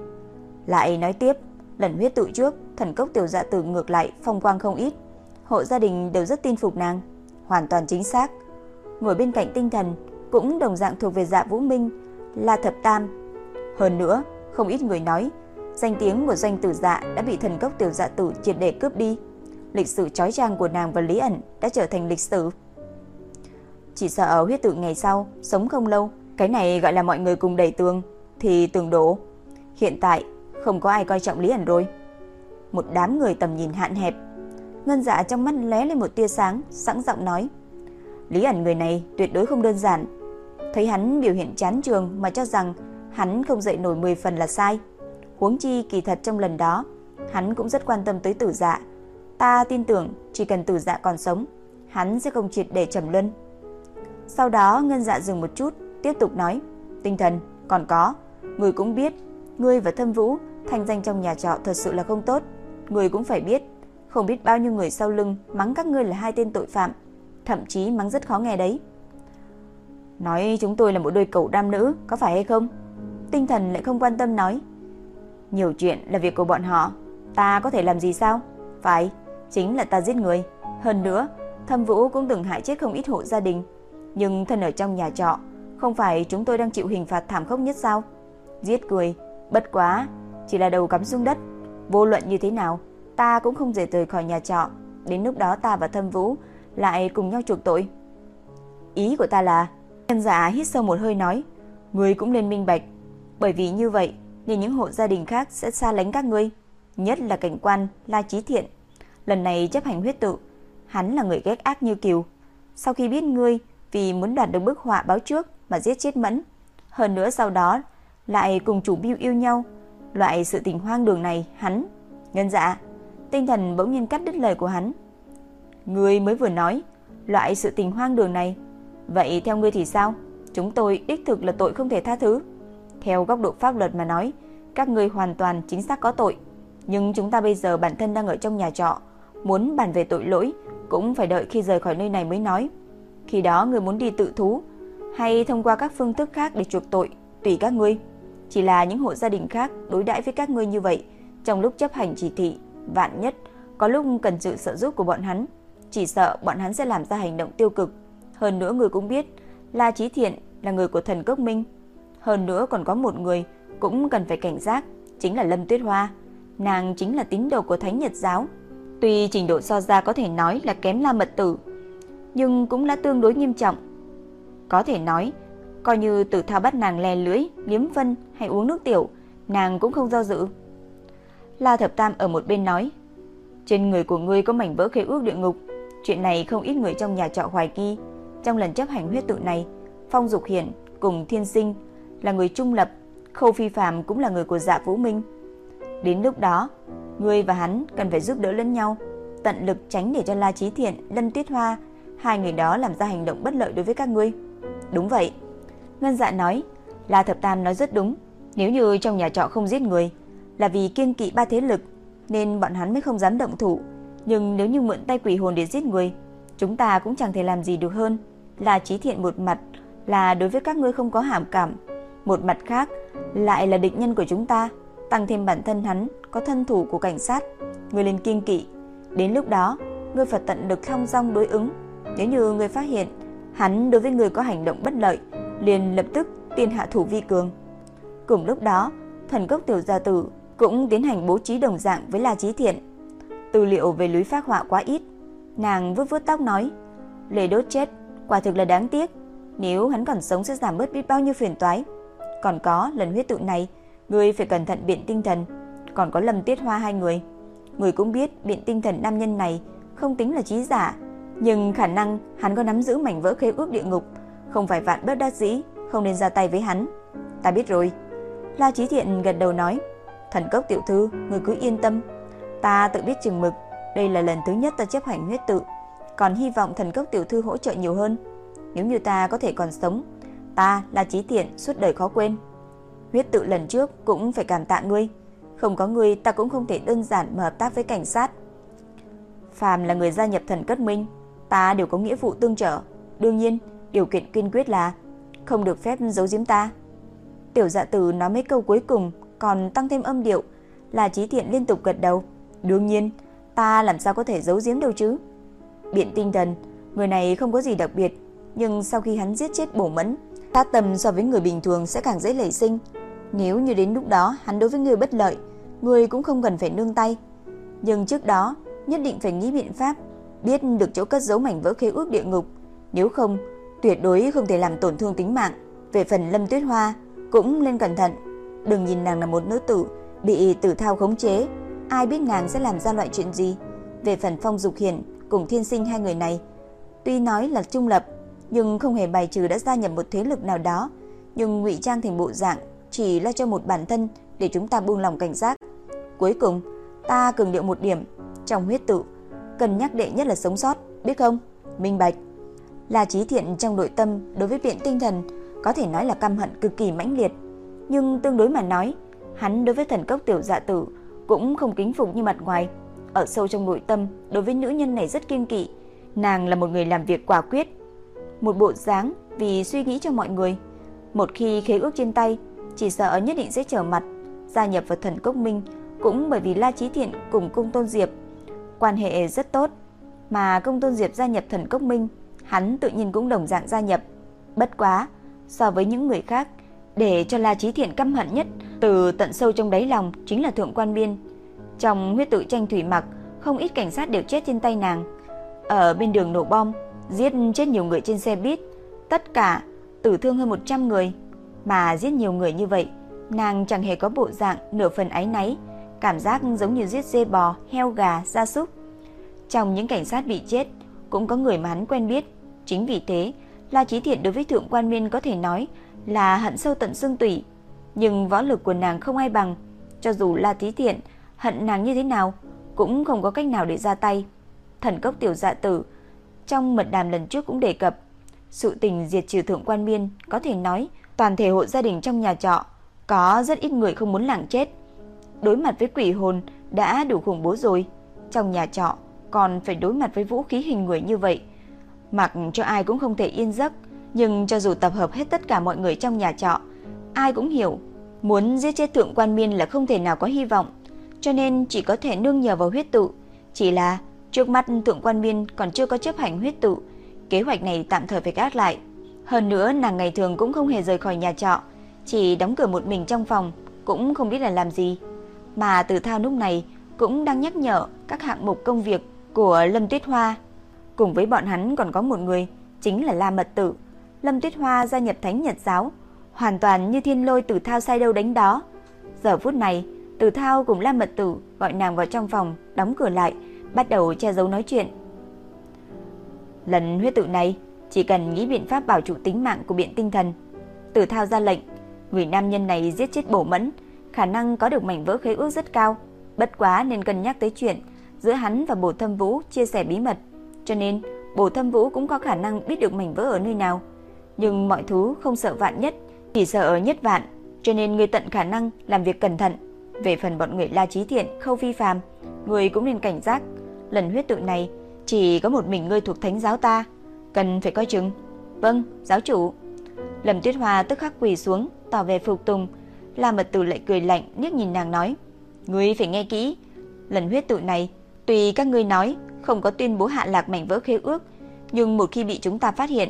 Lại nói tiếp, lần huyết tự trước, thần cốc tiểu dạ tử ngược lại phong quang không ít. Hộ gia đình đều rất tin phục nàng, hoàn toàn chính xác. Ngồi bên cạnh tinh thần cũng đồng dạng thuộc về dạ vũ minh là thập tam. Hơn nữa, không ít người nói, danh tiếng của doanh tử dạ đã bị thần cốc tiểu dạ tử triệt để cướp đi. Lịch sử trói trang của nàng và Lý ẩn đã trở thành lịch sử. Chỉ sợ ở huyết tự ngày sau, sống không lâu, cái này gọi là mọi người cùng đẩy tường, thì tường đổ. Hiện tại, không có ai coi trọng Lý ẩn rồi. Một đám người tầm nhìn hạn hẹp. Ngân dạ trong mắt lóe lên một tia sáng, sẵn giọng nói. Lý ẩn người này tuyệt đối không đơn giản. Thấy hắn biểu hiện chán trường mà cho rằng hắn không dậy nổi 10 phần là sai. Huống chi kỳ thật trong lần đó, hắn cũng rất quan tâm tới tử dạ. Ta tin tưởng chỉ cần tử dạ còn sống, hắn sẽ không triệt để trầm luân. Sau đó Ngân Dạ dừng một chút, tiếp tục nói, tinh thần, còn có, người cũng biết, ngươi và Thâm Vũ thanh danh trong nhà trọ thật sự là không tốt, người cũng phải biết, không biết bao nhiêu người sau lưng mắng các ngươi là hai tên tội phạm, thậm chí mắng rất khó nghe đấy. Nói chúng tôi là một đôi cậu nam nữ, có phải hay không? Tinh thần lại không quan tâm nói. Nhiều chuyện là việc của bọn họ, ta có thể làm gì sao? Phải, chính là ta giết người. Hơn nữa, Thâm Vũ cũng từng hại chết không ít hộ gia đình, nhưng thân ở trong nhà trọ, không phải chúng tôi đang chịu hình phạt thảm khốc nhất sao? Giết cười bất quá, chỉ là đầu cắm xuống đất, vô luận như thế nào, ta cũng không rời rời khỏi nhà trọ, đến lúc đó ta và Thâm Vũ lại cùng nhau chuộc tội. Ý của ta là, nhân giả hít sâu một hơi nói, người cũng nên minh bạch, bởi vì như vậy nên những hộ gia đình khác sẽ xa lánh các ngươi, nhất là cảnh quan La Chí Thiện. Lần này chấp hành huyết tự, hắn là người ghét ác như kiều. Sau khi biết ngươi vì muốn đoạt được bức họa báo trước mà giết chết Mẫn, hơn nữa sau đó lại cùng chủ biêu yêu nhau, loại sự tình hoang đường này hắn, ngân dạ, tinh thần bỗng nhiên cắt đứt lời của hắn. Ngươi mới vừa nói, loại sự tình hoang đường này, vậy theo ngươi thì sao? Chúng tôi đích thực là tội không thể tha thứ. Theo góc độ pháp luật mà nói, các ngươi hoàn toàn chính xác có tội. Nhưng chúng ta bây giờ bản thân đang ở trong nhà trọ, muốn bàn về tội lỗi cũng phải đợi khi rời khỏi nơi này mới nói. Khi đó người muốn đi tự thú hay thông qua các phương thức khác để chuộc tội, tùy các ngươi. Chỉ là những hộ gia đình khác đối đãi với các ngươi như vậy, trong lúc chấp hành chỉ thị, vạn nhất có lúc cần sự trợ giúp của bọn hắn, chỉ sợ bọn hắn sẽ làm ra hành động tiêu cực. Hơn nữa người cũng biết, La Chí Thiện là người của thần cốc minh, hơn nữa còn có một người cũng cần phải cảnh giác, chính là Lâm Tuyết Hoa. Nàng chính là tín đồ của Thánh Nhật giáo. Tuy trình độ so ra có thể nói là kém La Mật Tử, nhưng cũng là tương đối nghiêm trọng. Có thể nói, coi như Tử Thao bắt nàng lè lưỡi, liếm vân hay uống nước tiểu, nàng cũng không do dự. La Thập Tam ở một bên nói, trên người của ngươi có mảnh vỡ khế ước địa ngục, chuyện này không ít người trong nhà trọ hoài nghi. Trong lần chấp hành huyết tự này, Phong Dục Hiển cùng Thiên Sinh là người trung lập, Khâu Phi Phàm cũng là người của Dạ Vũ Minh. Đến lúc đó, ngươi và hắn cần phải giúp đỡ lẫn nhau, tận lực tránh để cho La Chí Thiện, Lâm Tuyết Hoa, hai người đó làm ra hành động bất lợi đối với các ngươi. Đúng vậy. Ngân Dạ nói, La Thập Tam nói rất đúng, nếu như trong nhà trọ không giết người, là vì kiên kỵ ba thế lực, nên bọn hắn mới không dám động thủ. Nhưng nếu như mượn tay quỷ hồn để giết người, chúng ta cũng chẳng thể làm gì được hơn. Là trí Thiện một mặt là đối với các ngươi không có hàm cảm, một mặt khác lại là địch nhân của chúng ta, tăng thêm bản thân hắn có thân thủ của cảnh sát, người lên kiên kỵ. Đến lúc đó, ngươi phải tận lực thông dong đối ứng. Nếu như ngươi phát hiện hắn đối với người có hành động bất lợi, liền lập tức tiên hạ thủ vi cường. Cùng lúc đó, thần cốc tiểu gia tử cũng tiến hành bố trí đồng dạng với La Chí Thiện. Tư liệu về lưới phác họa quá ít, nàng vuốt vuốt tóc nói, Lê đốt chết, quả thực là đáng tiếc, nếu hắn còn sống sẽ giảm bớt biết bao nhiêu phiền toái. Còn có lần huyết tụ này, ngươi phải cẩn thận biện tinh thần, còn có Lâm Tiết Hoa hai người. Người cũng biết biện tinh thần nam nhân này không tính là trí giả, nhưng khả năng hắn có nắm giữ mảnh vỡ khế ước địa ngục, không phải vạn bất đắc dĩ, không nên ra tay với hắn. Ta biết rồi. La Chí Thiện gật đầu nói, thần cốc tiểu thư, người cứ yên tâm. Ta tự biết chừng mực, đây là lần thứ nhất ta chấp hành huyết tự, còn hy vọng thần cốc tiểu thư hỗ trợ nhiều hơn. Nếu như ta có thể còn sống, ta là Chí Thiện suốt đời khó quên. Huyết tự lần trước cũng phải cảm tạ ngươi, không có ngươi ta cũng không thể đơn giản mà hợp tác với cảnh sát. Phàm là người gia nhập thần cất minh ta đều có nghĩa vụ tương trợ. Đương nhiên, điều kiện kiên quyết là không được phép giấu giếm ta. Tiểu dạ tử nói mấy câu cuối cùng còn tăng thêm âm điệu, là trí thiện liên tục gật đầu. Đương nhiên, ta làm sao có thể giấu giếm đâu chứ. Biện tinh thần, người này không có gì đặc biệt, nhưng sau khi hắn giết chết bổ mẫn, ta tầm so với người bình thường sẽ càng dễ lẩy sinh. Nếu như đến lúc đó hắn đối với người bất lợi, người cũng không cần phải nương tay. Nhưng trước đó, nhất định phải nghĩ biện pháp, biết được chỗ cất giấu mảnh vỡ khế ước địa ngục. Nếu không, tuyệt đối không thể làm tổn thương tính mạng. Về phần Lâm Tuyết Hoa, cũng nên cẩn thận. Đừng nhìn nàng là một nữ tử, bị tử thao khống chế. Ai biết nàng sẽ làm ra loại chuyện gì. Về phần Phong Dục Hiển cùng Thiên Sinh hai người này, tuy nói là trung lập, nhưng không hề bài trừ đã gia nhập một thế lực nào đó, nhưng ngụy trang thành bộ dạng chỉ lo cho một bản thân để chúng ta buông lòng cảnh giác. Cuối cùng, ta cường điệu một điểm, trong huyết tự, cần nhắc đệ nhất là sống sót, biết không? Minh bạch. Là trí thiện trong nội tâm đối với viện tinh thần có thể nói là căm hận cực kỳ mãnh liệt, nhưng tương đối mà nói, hắn đối với thần cốc tiểu dạ tử cũng không kính phục như mặt ngoài. Ở sâu trong nội tâm, đối với nữ nhân này rất kiên kỵ, nàng là một người làm việc quả quyết, một bộ dáng vì suy nghĩ cho mọi người. Một khi khế ước trên tay, chỉ sợ nhất định sẽ trở mặt gia nhập vào thần cốc minh, cũng bởi vì La Chí Thiện cùng Cung Tôn Diệp quan hệ rất tốt, mà Cung Tôn Diệp gia nhập thần cốc minh, hắn tự nhiên cũng đồng dạng gia nhập. Bất quá, so với những người khác, để cho La Chí Thiện căm hận nhất từ tận sâu trong đáy lòng chính là thượng quan biên. Trong huyết tự tranh thủy mặc, không ít cảnh sát đều chết trên tay nàng. Ở bên đường nổ bom, giết chết nhiều người trên xe buýt, tất cả tử thương hơn 100 người, mà giết nhiều người như vậy, nàng chẳng hề có bộ dạng nửa phần áy náy, cảm giác giống như giết dê bò, heo gà, gia súc. Trong những cảnh sát bị chết, cũng có người mà hắn quen biết, chính vì thế, La Chí Thiện đối với thượng quan Miên có thể nói là hận sâu tận xương tủy, nhưng võ lực của nàng không ai bằng, cho dù La Chí Thiện hận nàng như thế nào, cũng không có cách nào để ra tay. Thần cốc tiểu dạ tử trong mật đàm lần trước cũng đề cập, sự tình diệt trừ thượng quan miên có thể nói toàn thể hộ gia đình trong nhà trọ có rất ít người không muốn lặng chết. Đối mặt với quỷ hồn đã đủ khủng bố rồi, trong nhà trọ còn phải đối mặt với vũ khí hình người như vậy, mặc cho ai cũng không thể yên giấc, nhưng cho dù tập hợp hết tất cả mọi người trong nhà trọ, ai cũng hiểu, muốn giết chết thượng quan miên là không thể nào có hy vọng, cho nên chỉ có thể nương nhờ vào huyết tụ chỉ là Trước mắt thượng quan miên còn chưa có chấp hành huyết tụ kế hoạch này tạm thời phải gác lại. Hơn nữa nàng ngày thường cũng không hề rời khỏi nhà trọ, chỉ đóng cửa một mình trong phòng, cũng không biết là làm gì. Mà Từ Thao lúc này cũng đang nhắc nhở các hạng mục công việc của Lâm Tuyết Hoa. Cùng với bọn hắn còn có một người, chính là La Mật Tử. Lâm Tuyết Hoa gia nhập Thánh Nhật giáo, hoàn toàn như thiên lôi Từ Thao sai đâu đánh đó. Giờ phút này, Từ Thao cùng La Mật Tử gọi nàng vào trong phòng, đóng cửa lại, bắt đầu che giấu nói chuyện. Lần huyết tự này, chỉ cần nghĩ biện pháp bảo trụ tính mạng của biện tinh thần. Tử thao ra lệnh, người nam nhân này giết chết bổ mẫn, khả năng có được mảnh vỡ khế ước rất cao. Bất quá nên cân nhắc tới chuyện giữa hắn và bổ thâm vũ chia sẻ bí mật. Cho nên, bổ thâm vũ cũng có khả năng biết được mảnh vỡ ở nơi nào. Nhưng mọi thứ không sợ vạn nhất, chỉ sợ ở nhất vạn. Cho nên người tận khả năng làm việc cẩn thận. Về phần bọn người la trí thiện, khâu phi phàm, người cũng nên cảnh giác lần huyết tự này chỉ có một mình ngươi thuộc thánh giáo ta, cần phải coi chừng. Vâng, giáo chủ. Lâm Tuyết Hoa tức khắc quỳ xuống, tỏ vẻ phục tùng. La Mật Tử lại cười lạnh, liếc nhìn nàng nói: "Ngươi phải nghe kỹ, lần huyết tự này, tùy các ngươi nói không có tuyên bố hạ lạc mảnh vỡ khế ước, nhưng một khi bị chúng ta phát hiện,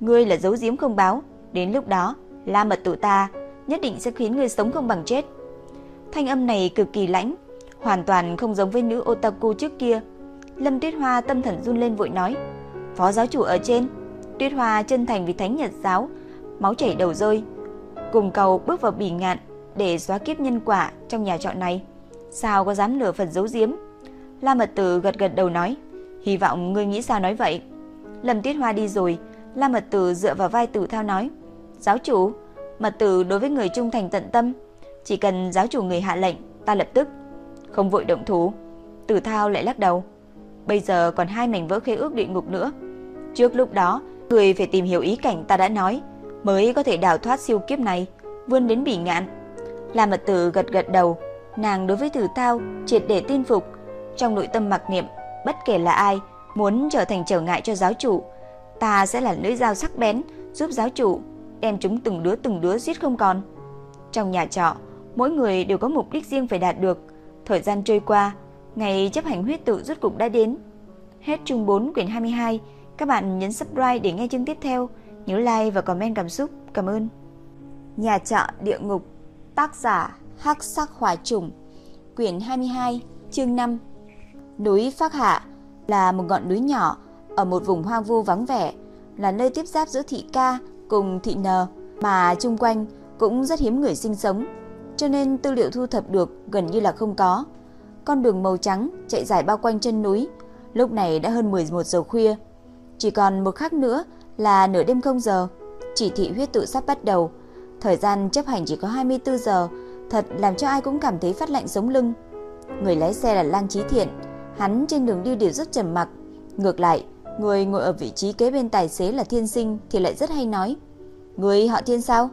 ngươi là giấu giếm không báo, đến lúc đó, La Mật tụ ta nhất định sẽ khiến ngươi sống không bằng chết." Thanh âm này cực kỳ lãnh, hoàn toàn không giống với nữ otaku trước kia. Lâm Tuyết Hoa tâm thần run lên vội nói, phó giáo chủ ở trên. Tuyết Hoa chân thành vì thánh nhật giáo, máu chảy đầu rơi, cùng cầu bước vào bỉ ngạn để xóa kiếp nhân quả trong nhà trọ này. Sao có dám lừa phần giấu giếm? La Mật Tử gật gật đầu nói, hy vọng ngươi nghĩ sao nói vậy. Lâm Tuyết Hoa đi rồi, La Mật Tử dựa vào vai Tử Thao nói, giáo chủ, Mật Tử đối với người trung thành tận tâm, chỉ cần giáo chủ người hạ lệnh, ta lập tức không vội động thủ. Tử Thao lại lắc đầu. Bây giờ còn hai mảnh vỡ khế ước địa ngục nữa. Trước lúc đó, người phải tìm hiểu ý cảnh ta đã nói, mới có thể đào thoát siêu kiếp này, vươn đến bỉ ngạn. La Mật Tử gật gật đầu, nàng đối với Tử Thao triệt để tin phục, trong nội tâm mặc niệm, bất kể là ai, Muốn trở thành trở ngại cho giáo chủ, ta sẽ là lưỡi dao sắc bén giúp giáo chủ đem chúng từng đứa từng đứa giết không còn. Trong nhà trọ, mỗi người đều có mục đích riêng phải đạt được. Thời gian trôi qua, ngày chấp hành huyết tự rốt cục đã đến. Hết chương 4 quyển 22, các bạn nhấn subscribe để nghe chương tiếp theo, nhớ like và comment cảm xúc. Cảm ơn. Nhà trọ địa ngục, tác giả Hắc Sắc Hỏa Trùng, quyển 22, chương 5. Núi Phác Hạ là một ngọn núi nhỏ ở một vùng hoang vu vắng vẻ, là nơi tiếp giáp giữa thị ca cùng thị N mà chung quanh cũng rất hiếm người sinh sống, cho nên tư liệu thu thập được gần như là không có. Con đường màu trắng chạy dài bao quanh chân núi, lúc này đã hơn 11 giờ khuya. Chỉ còn một khắc nữa là nửa đêm không giờ, chỉ thị huyết tự sắp bắt đầu. Thời gian chấp hành chỉ có 24 giờ, thật làm cho ai cũng cảm thấy phát lạnh sống lưng. Người lái xe là Lang Chí Thiện, hắn trên đường đi đều rất trầm mặc. Ngược lại, người ngồi ở vị trí kế bên tài xế là Thiên Sinh thì lại rất hay nói. Người họ Thiên sao?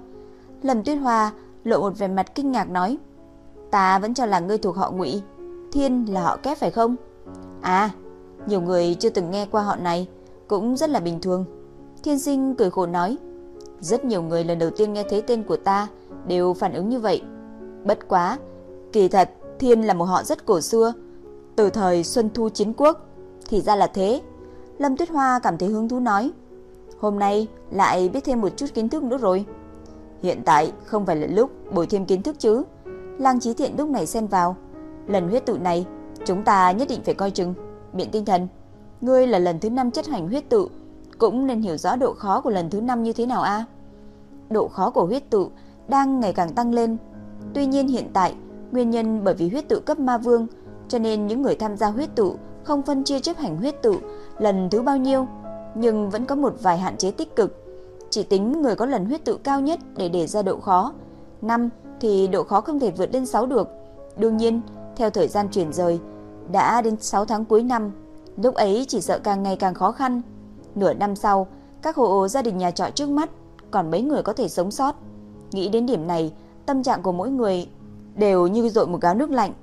Lâm Tuyết Hoa lộ một vẻ mặt kinh ngạc nói. Ta vẫn cho là ngươi thuộc họ Ngụy, Thiên là họ kép phải không? À, nhiều người chưa từng nghe qua họ này, cũng rất là bình thường. Thiên Sinh cười khổ nói. Rất nhiều người lần đầu tiên nghe thấy tên của ta đều phản ứng như vậy. Bất quá, kỳ thật Thiên là một họ rất cổ xưa, từ thời Xuân Thu Chiến Quốc. Thì ra là thế. Lâm Tuyết Hoa cảm thấy hứng thú nói. Hôm nay lại biết thêm một chút kiến thức nữa rồi. Hiện tại không phải là lúc bồi thêm kiến thức chứ. Lang Chí Thiện lúc này xen vào. Lần huyết tự này, chúng ta nhất định phải coi chừng. Biện tinh thần, ngươi là lần thứ 5 chất hành huyết tự, cũng nên hiểu rõ độ khó của lần thứ 5 như thế nào a. Độ khó của huyết tự đang ngày càng tăng lên. Tuy nhiên hiện tại, nguyên nhân bởi vì huyết tự cấp ma vương, cho nên những người tham gia huyết tụ không phân chia chấp hành huyết tụ lần thứ bao nhiêu, nhưng vẫn có một vài hạn chế tích cực. Chỉ tính người có lần huyết tụ cao nhất để để ra độ khó. 5 thì độ khó không thể vượt lên 6 được. Đương nhiên, theo thời gian chuyển rời, đã đến 6 tháng cuối năm, lúc ấy chỉ sợ càng ngày càng khó khăn. Nửa năm sau, các hộ gia đình nhà trọ trước mắt còn mấy người có thể sống sót. Nghĩ đến điểm này, tâm trạng của mỗi người đều như dội một gáo nước lạnh.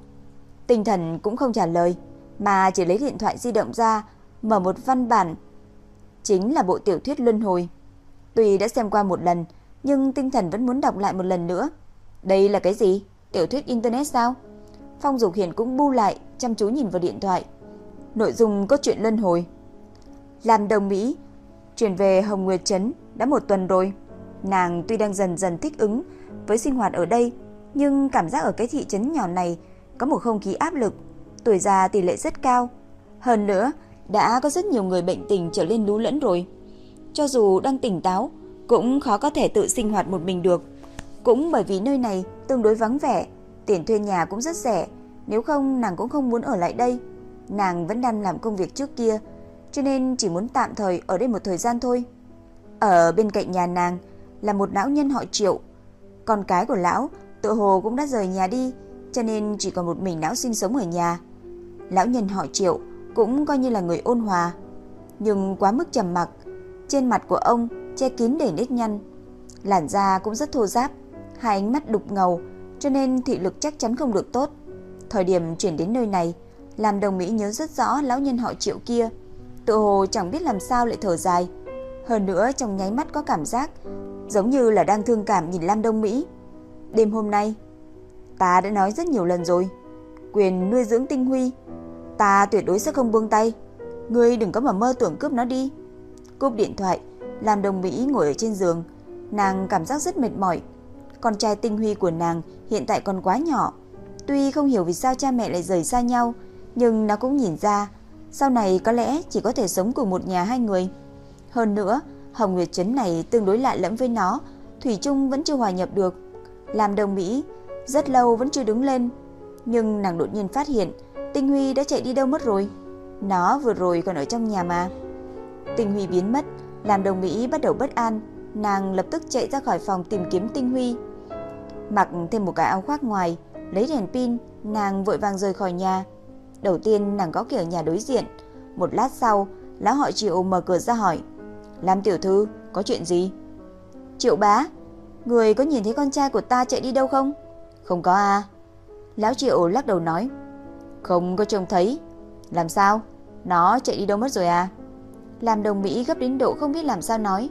Tinh thần cũng không trả lời, mà chỉ lấy điện thoại di động ra, mở một văn bản. Chính là bộ tiểu thuyết Luân Hồi. Tuy đã xem qua một lần, nhưng tinh thần vẫn muốn đọc lại một lần nữa. Đây là cái gì? Tiểu thuyết Internet sao? Phong Dục Hiền cũng bu lại, chăm chú nhìn vào điện thoại. Nội dung có chuyện luân hồi. Làm đồng Mỹ, chuyển về Hồng Nguyệt Trấn đã một tuần rồi. Nàng tuy đang dần dần thích ứng với sinh hoạt ở đây, nhưng cảm giác ở cái thị trấn nhỏ này có một không khí áp lực, tuổi già tỷ lệ rất cao. Hơn nữa, đã có rất nhiều người bệnh tình trở lên lú lẫn rồi. Cho dù đang tỉnh táo, cũng khó có thể tự sinh hoạt một mình được. Cũng bởi vì nơi này tương đối vắng vẻ, tiền thuê nhà cũng rất rẻ, nếu không nàng cũng không muốn ở lại đây. Nàng vẫn đang làm công việc trước kia, cho nên chỉ muốn tạm thời ở đây một thời gian thôi. Ở bên cạnh nhà nàng là một lão nhân họ Triệu. Con cái của lão tự hồ cũng đã rời nhà đi, cho nên chỉ còn một mình lão sinh sống ở nhà. Lão nhân họ Triệu cũng coi như là người ôn hòa, nhưng quá mức trầm mặc. Trên mặt của ông che kín đầy nếp nhăn, làn da cũng rất thô ráp, hai ánh mắt đục ngầu, cho nên thị lực chắc chắn không được tốt. Thời điểm chuyển đến nơi này, làm đồng Mỹ nhớ rất rõ lão nhân họ triệu kia. Tự hồ chẳng biết làm sao lại thở dài. Hơn nữa trong nháy mắt có cảm giác giống như là đang thương cảm nhìn Lam Đông Mỹ. Đêm hôm nay, ta đã nói rất nhiều lần rồi. Quyền nuôi dưỡng tinh huy, ta tuyệt đối sẽ không buông tay. Ngươi đừng có mà mơ tưởng cướp nó đi. Cúp điện thoại, làm Đồng Mỹ ngồi ở trên giường. Nàng cảm giác rất mệt mỏi. Con trai tinh huy của nàng hiện tại còn quá nhỏ. Tuy không hiểu vì sao cha mẹ lại rời xa nhau, nhưng nó cũng nhìn ra, sau này có lẽ chỉ có thể sống cùng một nhà hai người. Hơn nữa, Hồng Nguyệt Trấn này tương đối lạ lẫm với nó, Thủy Trung vẫn chưa hòa nhập được. Làm đồng Mỹ, rất lâu vẫn chưa đứng lên. Nhưng nàng đột nhiên phát hiện, Tinh Huy đã chạy đi đâu mất rồi. Nó vừa rồi còn ở trong nhà mà. Tinh Huy biến mất, làm đồng Mỹ bắt đầu bất an. Nàng lập tức chạy ra khỏi phòng tìm kiếm Tinh Huy. Mặc thêm một cái áo khoác ngoài, lấy đèn pin, nàng vội vàng rời khỏi nhà. Đầu tiên nàng có cửa nhà đối diện, một lát sau, lão họ Triệu mở cửa ra hỏi: "Lam tiểu thư, có chuyện gì?" "Triệu bá, người có nhìn thấy con trai của ta chạy đi đâu không?" "Không có à?" Lão Triệu lắc đầu nói: "Không có trông thấy." "Làm sao?" Nó chạy đi đâu mất rồi à? Làm đồng Mỹ gấp đến độ không biết làm sao nói.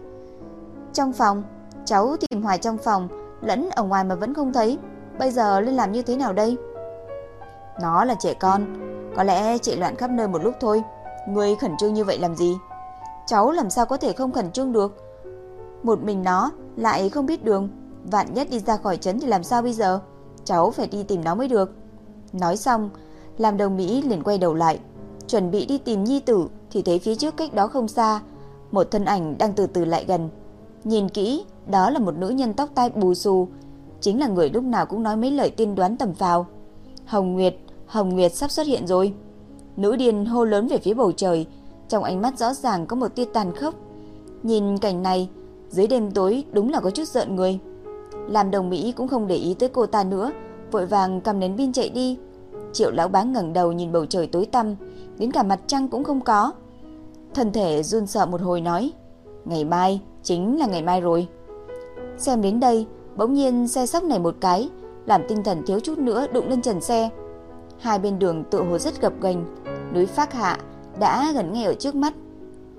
Trong phòng, cháu tìm hoài trong phòng, lẫn ở ngoài mà vẫn không thấy. Bây giờ lên làm như thế nào đây? Nó là trẻ con, có lẽ chạy loạn khắp nơi một lúc thôi. Ngươi khẩn trương như vậy làm gì? Cháu làm sao có thể không khẩn trương được? Một mình nó lại không biết đường, vạn nhất đi ra khỏi trấn thì làm sao bây giờ? Cháu phải đi tìm nó mới được. Nói xong, làm đồng Mỹ liền quay đầu lại, chuẩn bị đi tìm nhi tử thì thấy phía trước cách đó không xa, một thân ảnh đang từ từ lại gần. Nhìn kỹ, đó là một nữ nhân tóc tai bù xù, chính là người lúc nào cũng nói mấy lời tiên đoán tầm phào. Hồng Nguyệt, Hồng Nguyệt sắp xuất hiện rồi. Nữ điên hô lớn về phía bầu trời, trong ánh mắt rõ ràng có một tia tàn khốc. Nhìn cảnh này, dưới đêm tối đúng là có chút giận người. Làm đồng Mỹ cũng không để ý tới cô ta nữa, vội vàng cầm nến pin chạy đi. Triệu lão bá ngẩng đầu nhìn bầu trời tối tăm, đến cả mặt trăng cũng không có. Thân thể run sợ một hồi nói, ngày mai, chính là ngày mai rồi. Xem đến đây, bỗng nhiên xe sóc này một cái, làm tinh thần thiếu chút nữa đụng lên trần xe. Hai bên đường tự hồ rất gập ghềnh, núi Phác Hạ đã gần ngay ở trước mắt.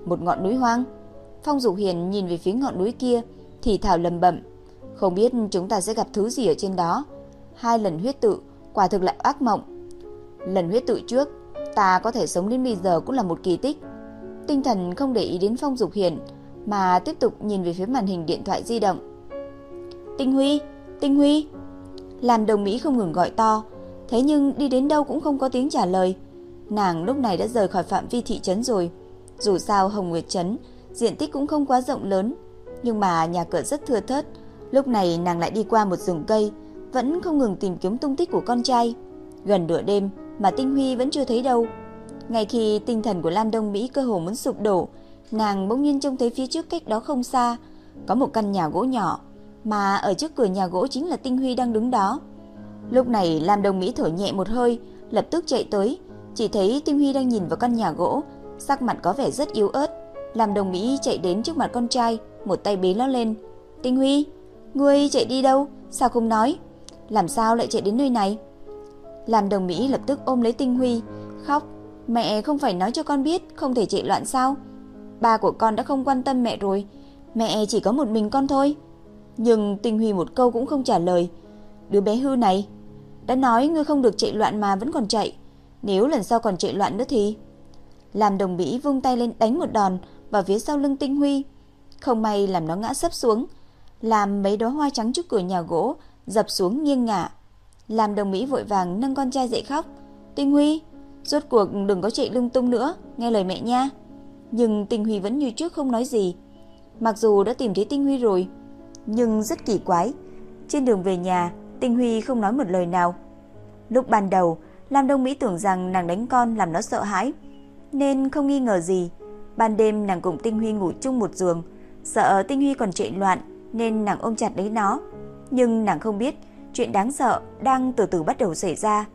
Một ngọn núi hoang. Phong Dục Hiền nhìn về phía ngọn núi kia, thì thào lầm bẩm, không biết chúng ta sẽ gặp thứ gì ở trên đó. Hai lần huyết tự, quả thực là ác mộng. Lần huyết tự trước, ta có thể sống đến bây giờ cũng là một kỳ tích. Tinh thần không để ý đến Phong Dục Hiền, mà tiếp tục nhìn về phía màn hình điện thoại di động. Tinh Huy, Tinh Huy. Làm đồng Mỹ không ngừng gọi to, thế nhưng đi đến đâu cũng không có tiếng trả lời. Nàng lúc này đã rời khỏi phạm vi thị trấn rồi. Dù sao Hồng Nguyệt Trấn, diện tích cũng không quá rộng lớn, nhưng mà nhà cửa rất thưa thớt. Lúc này nàng lại đi qua một rừng cây, vẫn không ngừng tìm kiếm tung tích của con trai. Gần nửa đêm mà Tinh Huy vẫn chưa thấy đâu. Ngay khi tinh thần của Lam Đông Mỹ cơ hồ muốn sụp đổ, nàng bỗng nhiên trông thấy phía trước cách đó không xa, có một căn nhà gỗ nhỏ, mà ở trước cửa nhà gỗ chính là Tinh Huy đang đứng đó. Lúc này Lam Đông Mỹ thở nhẹ một hơi, lập tức chạy tới, chỉ thấy Tinh Huy đang nhìn vào căn nhà gỗ, sắc mặt có vẻ rất yếu ớt. Lam Đông Mỹ chạy đến trước mặt con trai, một tay bế nó lên. Tinh Huy, ngươi chạy đi đâu? Sao không nói? Làm sao lại chạy đến nơi này? Làm Đồng Mỹ lập tức ôm lấy Tinh Huy, khóc. Mẹ không phải nói cho con biết không thể chạy loạn sao? Ba của con đã không quan tâm mẹ rồi, mẹ chỉ có một mình con thôi. Nhưng Tinh Huy một câu cũng không trả lời. Đứa bé hư này, đã nói ngươi không được chạy loạn mà vẫn còn chạy. Nếu lần sau còn chạy loạn nữa thì... Làm đồng mỹ vung tay lên đánh một đòn vào phía sau lưng Tinh Huy. Không may làm nó ngã sấp xuống. Làm mấy đóa hoa trắng trước cửa nhà gỗ dập xuống nghiêng ngả. Làm đồng Mỹ vội vàng nâng con trai dậy khóc. Tinh Huy, rốt cuộc đừng có chạy lung tung nữa, nghe lời mẹ nha. Nhưng Tinh Huy vẫn như trước không nói gì. Mặc dù đã tìm thấy Tinh Huy rồi, nhưng rất kỳ quái. Trên đường về nhà, Tinh Huy không nói một lời nào. Lúc ban đầu, Lam Đông Mỹ tưởng rằng nàng đánh con làm nó sợ hãi, nên không nghi ngờ gì. Ban đêm nàng cùng Tinh Huy ngủ chung một giường, sợ Tinh Huy còn chạy loạn nên nàng ôm chặt lấy nó. Nhưng nàng không biết chuyện đáng sợ đang từ từ bắt đầu xảy ra.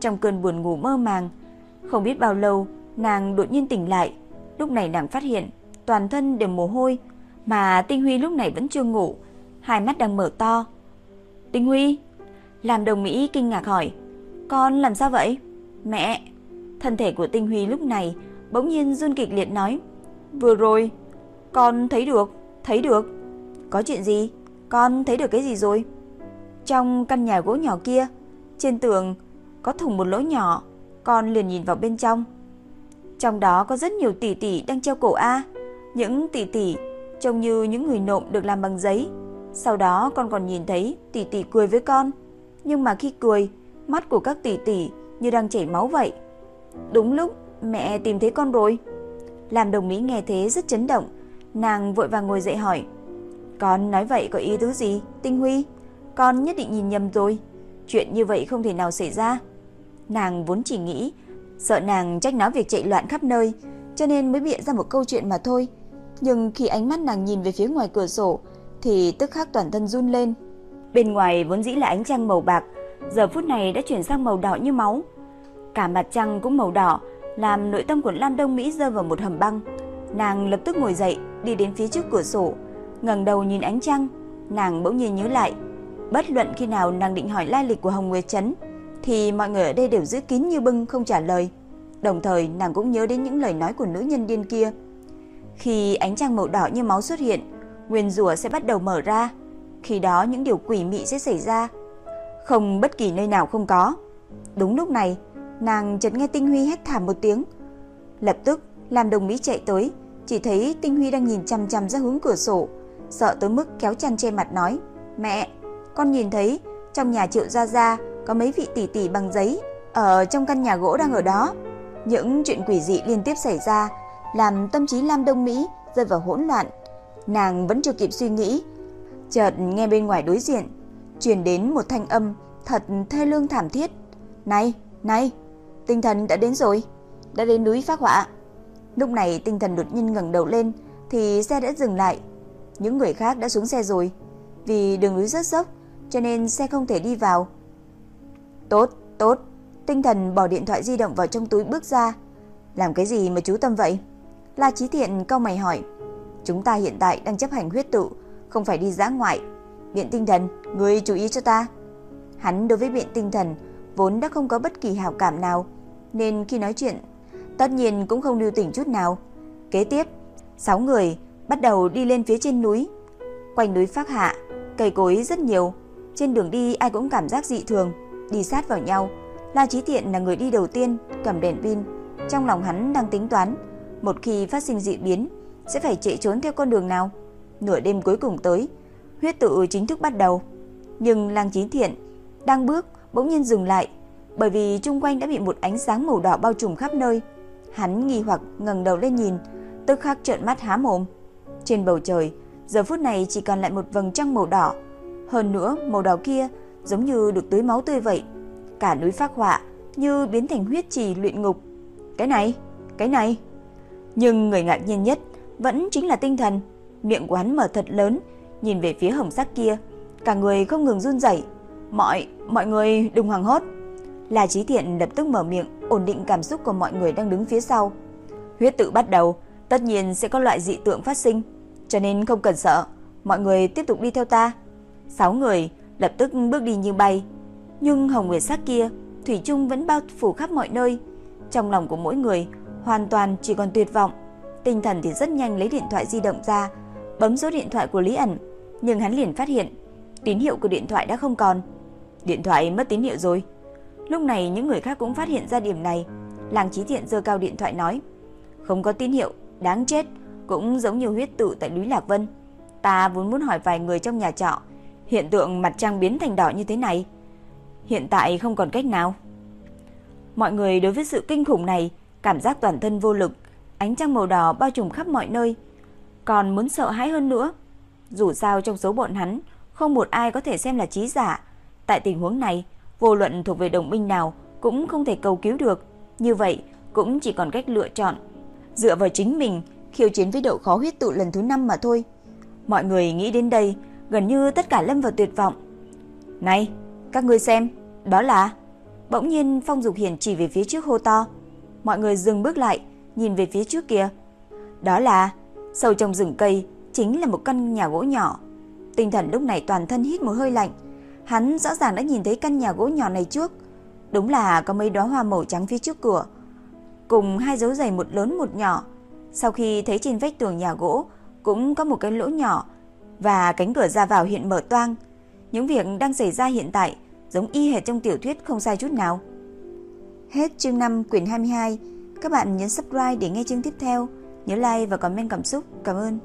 Trong cơn buồn ngủ mơ màng, không biết bao lâu, nàng đột nhiên tỉnh lại. Lúc này nàng phát hiện toàn thân đều mồ hôi, mà Tinh Huy lúc này vẫn chưa ngủ, hai mắt đang mở to. Tinh Huy, làm đồng Mỹ kinh ngạc hỏi, con làm sao vậy? Mẹ, thân thể của Tinh Huy lúc này bỗng nhiên run kịch liệt nói, vừa rồi, con thấy được, thấy được. Có chuyện gì? Con thấy được cái gì rồi? Trong căn nhà gỗ nhỏ kia, trên tường có thủng một lỗ nhỏ, con liền nhìn vào bên trong. Trong đó có rất nhiều tỷ tỷ đang treo cổ A, những tỷ tỷ trông như những người nộm được làm bằng giấy. Sau đó con còn nhìn thấy tỷ tỷ cười với con, nhưng mà khi cười, mắt của các tỷ tỷ như đang chảy máu vậy. Đúng lúc mẹ tìm thấy con rồi. Làm đồng Mỹ nghe thế rất chấn động, nàng vội vàng ngồi dậy hỏi: "Con nói vậy có ý tứ gì, Tinh Huy?" Con nhất định nhìn nhầm rồi, chuyện như vậy không thể nào xảy ra. Nàng vốn chỉ nghĩ sợ nàng trách nó việc chạy loạn khắp nơi, cho nên mới bịa ra một câu chuyện mà thôi. Nhưng khi ánh mắt nàng nhìn về phía ngoài cửa sổ thì tức khắc toàn thân run lên. Bên ngoài vốn dĩ là ánh trăng màu bạc, giờ phút này đã chuyển sang màu đỏ như máu. Cả mặt trăng cũng màu đỏ, làm nội tâm của Lam Đông Mỹ rơi vào một hầm băng. Nàng lập tức ngồi dậy, đi đến phía trước cửa sổ, ngẩng đầu nhìn ánh trăng, nàng bỗng nhiên nhớ lại Bất luận khi nào nàng định hỏi lai lịch của Hồng Nguyệt Trấn thì mọi người ở đây đều giữ kín như bưng không trả lời. Đồng thời nàng cũng nhớ đến những lời nói của nữ nhân điên kia. Khi ánh trăng màu đỏ như máu xuất hiện, nguyên rùa sẽ bắt đầu mở ra. Khi đó những điều quỷ mị sẽ xảy ra. Không bất kỳ nơi nào không có. Đúng lúc này, nàng chợt nghe Tinh Huy hét thảm một tiếng. Lập tức, làm đồng Mỹ chạy tới, chỉ thấy Tinh Huy đang nhìn chằm chằm ra hướng cửa sổ, sợ tới mức kéo chăn che mặt nói: "Mẹ, con nhìn thấy trong nhà Triệu gia gia có mấy vị tỷ tỷ bằng giấy ở trong căn nhà gỗ đang ở đó." Những chuyện quỷ dị liên tiếp xảy ra, làm tâm trí Lam Đông Mỹ rơi vào hỗn loạn. Nàng vẫn chưa kịp suy nghĩ, chợt nghe bên ngoài đối diện truyền đến một thanh âm thật thê lương thảm thiết. "Này, này, tinh thần đã đến rồi, đã đến núi Phác Họa." Lúc này tinh thần đột nhiên ngẩng đầu lên thì xe đã dừng lại. Những người khác đã xuống xe rồi, vì đường núi rất dốc cho nên xe không thể đi vào. "Tốt, tốt." Tinh thần bỏ điện thoại di động vào trong túi bước ra. "Làm cái gì mà chú tâm vậy?" La Chí Thiện câu mày hỏi. "Chúng ta hiện tại đang chấp hành huyết tự, không phải đi giã ngoại. Biện tinh thần, người chú ý cho ta." Hắn đối với biện tinh thần vốn đã không có bất kỳ hảo cảm nào, nên khi nói chuyện tất nhiên cũng không lưu tình chút nào. Kế tiếp, sáu người bắt đầu đi lên phía trên núi. Quanh núi Phác Hạ, cây cối rất nhiều, trên đường đi ai cũng cảm giác dị thường, đi sát vào nhau. La Chí Thiện là người đi đầu tiên, cầm đèn pin, trong lòng hắn đang tính toán, một khi phát sinh dị biến sẽ phải chạy trốn theo con đường nào. Nửa đêm cuối cùng tới, huyết tự chính thức bắt đầu. Nhưng Lang Chí Thiện đang bước bỗng nhiên dừng lại, bởi vì chung quanh đã bị một ánh sáng màu đỏ bao trùm khắp nơi. Hắn nghi hoặc ngẩng đầu lên nhìn, tức khắc trợn mắt há mồm. Trên bầu trời, giờ phút này chỉ còn lại một vầng trăng màu đỏ. Hơn nữa, màu đỏ kia giống như được tưới máu tươi vậy. Cả núi phác họa như biến thành huyết trì luyện ngục. Cái này, cái này. Nhưng người ngạc nhiên nhất vẫn chính là tinh thần. Miệng của hắn mở thật lớn, nhìn về phía hồng sắc kia, cả người không ngừng run rẩy. "Mọi, mọi người đừng hoảng hốt." là trí Thiện lập tức mở miệng, ổn định cảm xúc của mọi người đang đứng phía sau. Huyết tự bắt đầu, tất nhiên sẽ có loại dị tượng phát sinh, cho nên không cần sợ, mọi người tiếp tục đi theo ta. Sáu người lập tức bước đi như bay, nhưng hồng nguyệt sắc kia thủy chung vẫn bao phủ khắp mọi nơi. Trong lòng của mỗi người hoàn toàn chỉ còn tuyệt vọng. Tinh thần thì rất nhanh lấy điện thoại di động ra, bấm số điện thoại của Lý ẩn, nhưng hắn liền phát hiện tín hiệu của điện thoại đã không còn. Điện thoại mất tín hiệu rồi. Lúc này những người khác cũng phát hiện ra điểm này. Làng trí Thiện giơ cao điện thoại nói: "Không có tín hiệu, đáng chết, cũng giống như huyết tự tại núi Lạc Vân. Ta vốn muốn hỏi vài người trong nhà trọ, hiện tượng mặt trăng biến thành đỏ như thế này, hiện tại không còn cách nào." Mọi người đối với sự kinh khủng này cảm giác toàn thân vô lực, ánh trăng màu đỏ bao trùm khắp mọi nơi, còn muốn sợ hãi hơn nữa. Dù sao trong số bọn hắn, không một ai có thể xem là trí giả. Tại tình huống này, vô luận thuộc về đồng minh nào cũng không thể cầu cứu được. Như vậy, cũng chỉ còn cách lựa chọn dựa vào chính mình khiêu chiến với độ khó huyết tụ lần thứ 5 mà thôi. Mọi người nghĩ đến đây, gần như tất cả lâm vào tuyệt vọng. "Này, các ngươi xem, đó là..." Bỗng nhiên Phong Dục Hiển chỉ về phía trước hô to. Mọi người dừng bước lại, nhìn về phía trước kia. Đó là sâu trong rừng cây, chính là một căn nhà gỗ nhỏ. Tinh thần lúc này toàn thân hít một hơi lạnh, Hắn rõ ràng đã nhìn thấy căn nhà gỗ nhỏ này trước. Đúng là có mấy đóa hoa màu trắng phía trước cửa, cùng hai dấu giày một lớn một nhỏ. Sau khi thấy trên vách tường nhà gỗ cũng có một cái lỗ nhỏ và cánh cửa ra vào hiện mở toang. Những việc đang xảy ra hiện tại giống y hệt trong tiểu thuyết không sai chút nào. Hết chương 5 quyển 22. Các bạn nhấn subscribe để nghe chương tiếp theo. Nhớ like và comment cảm xúc. Cảm ơn.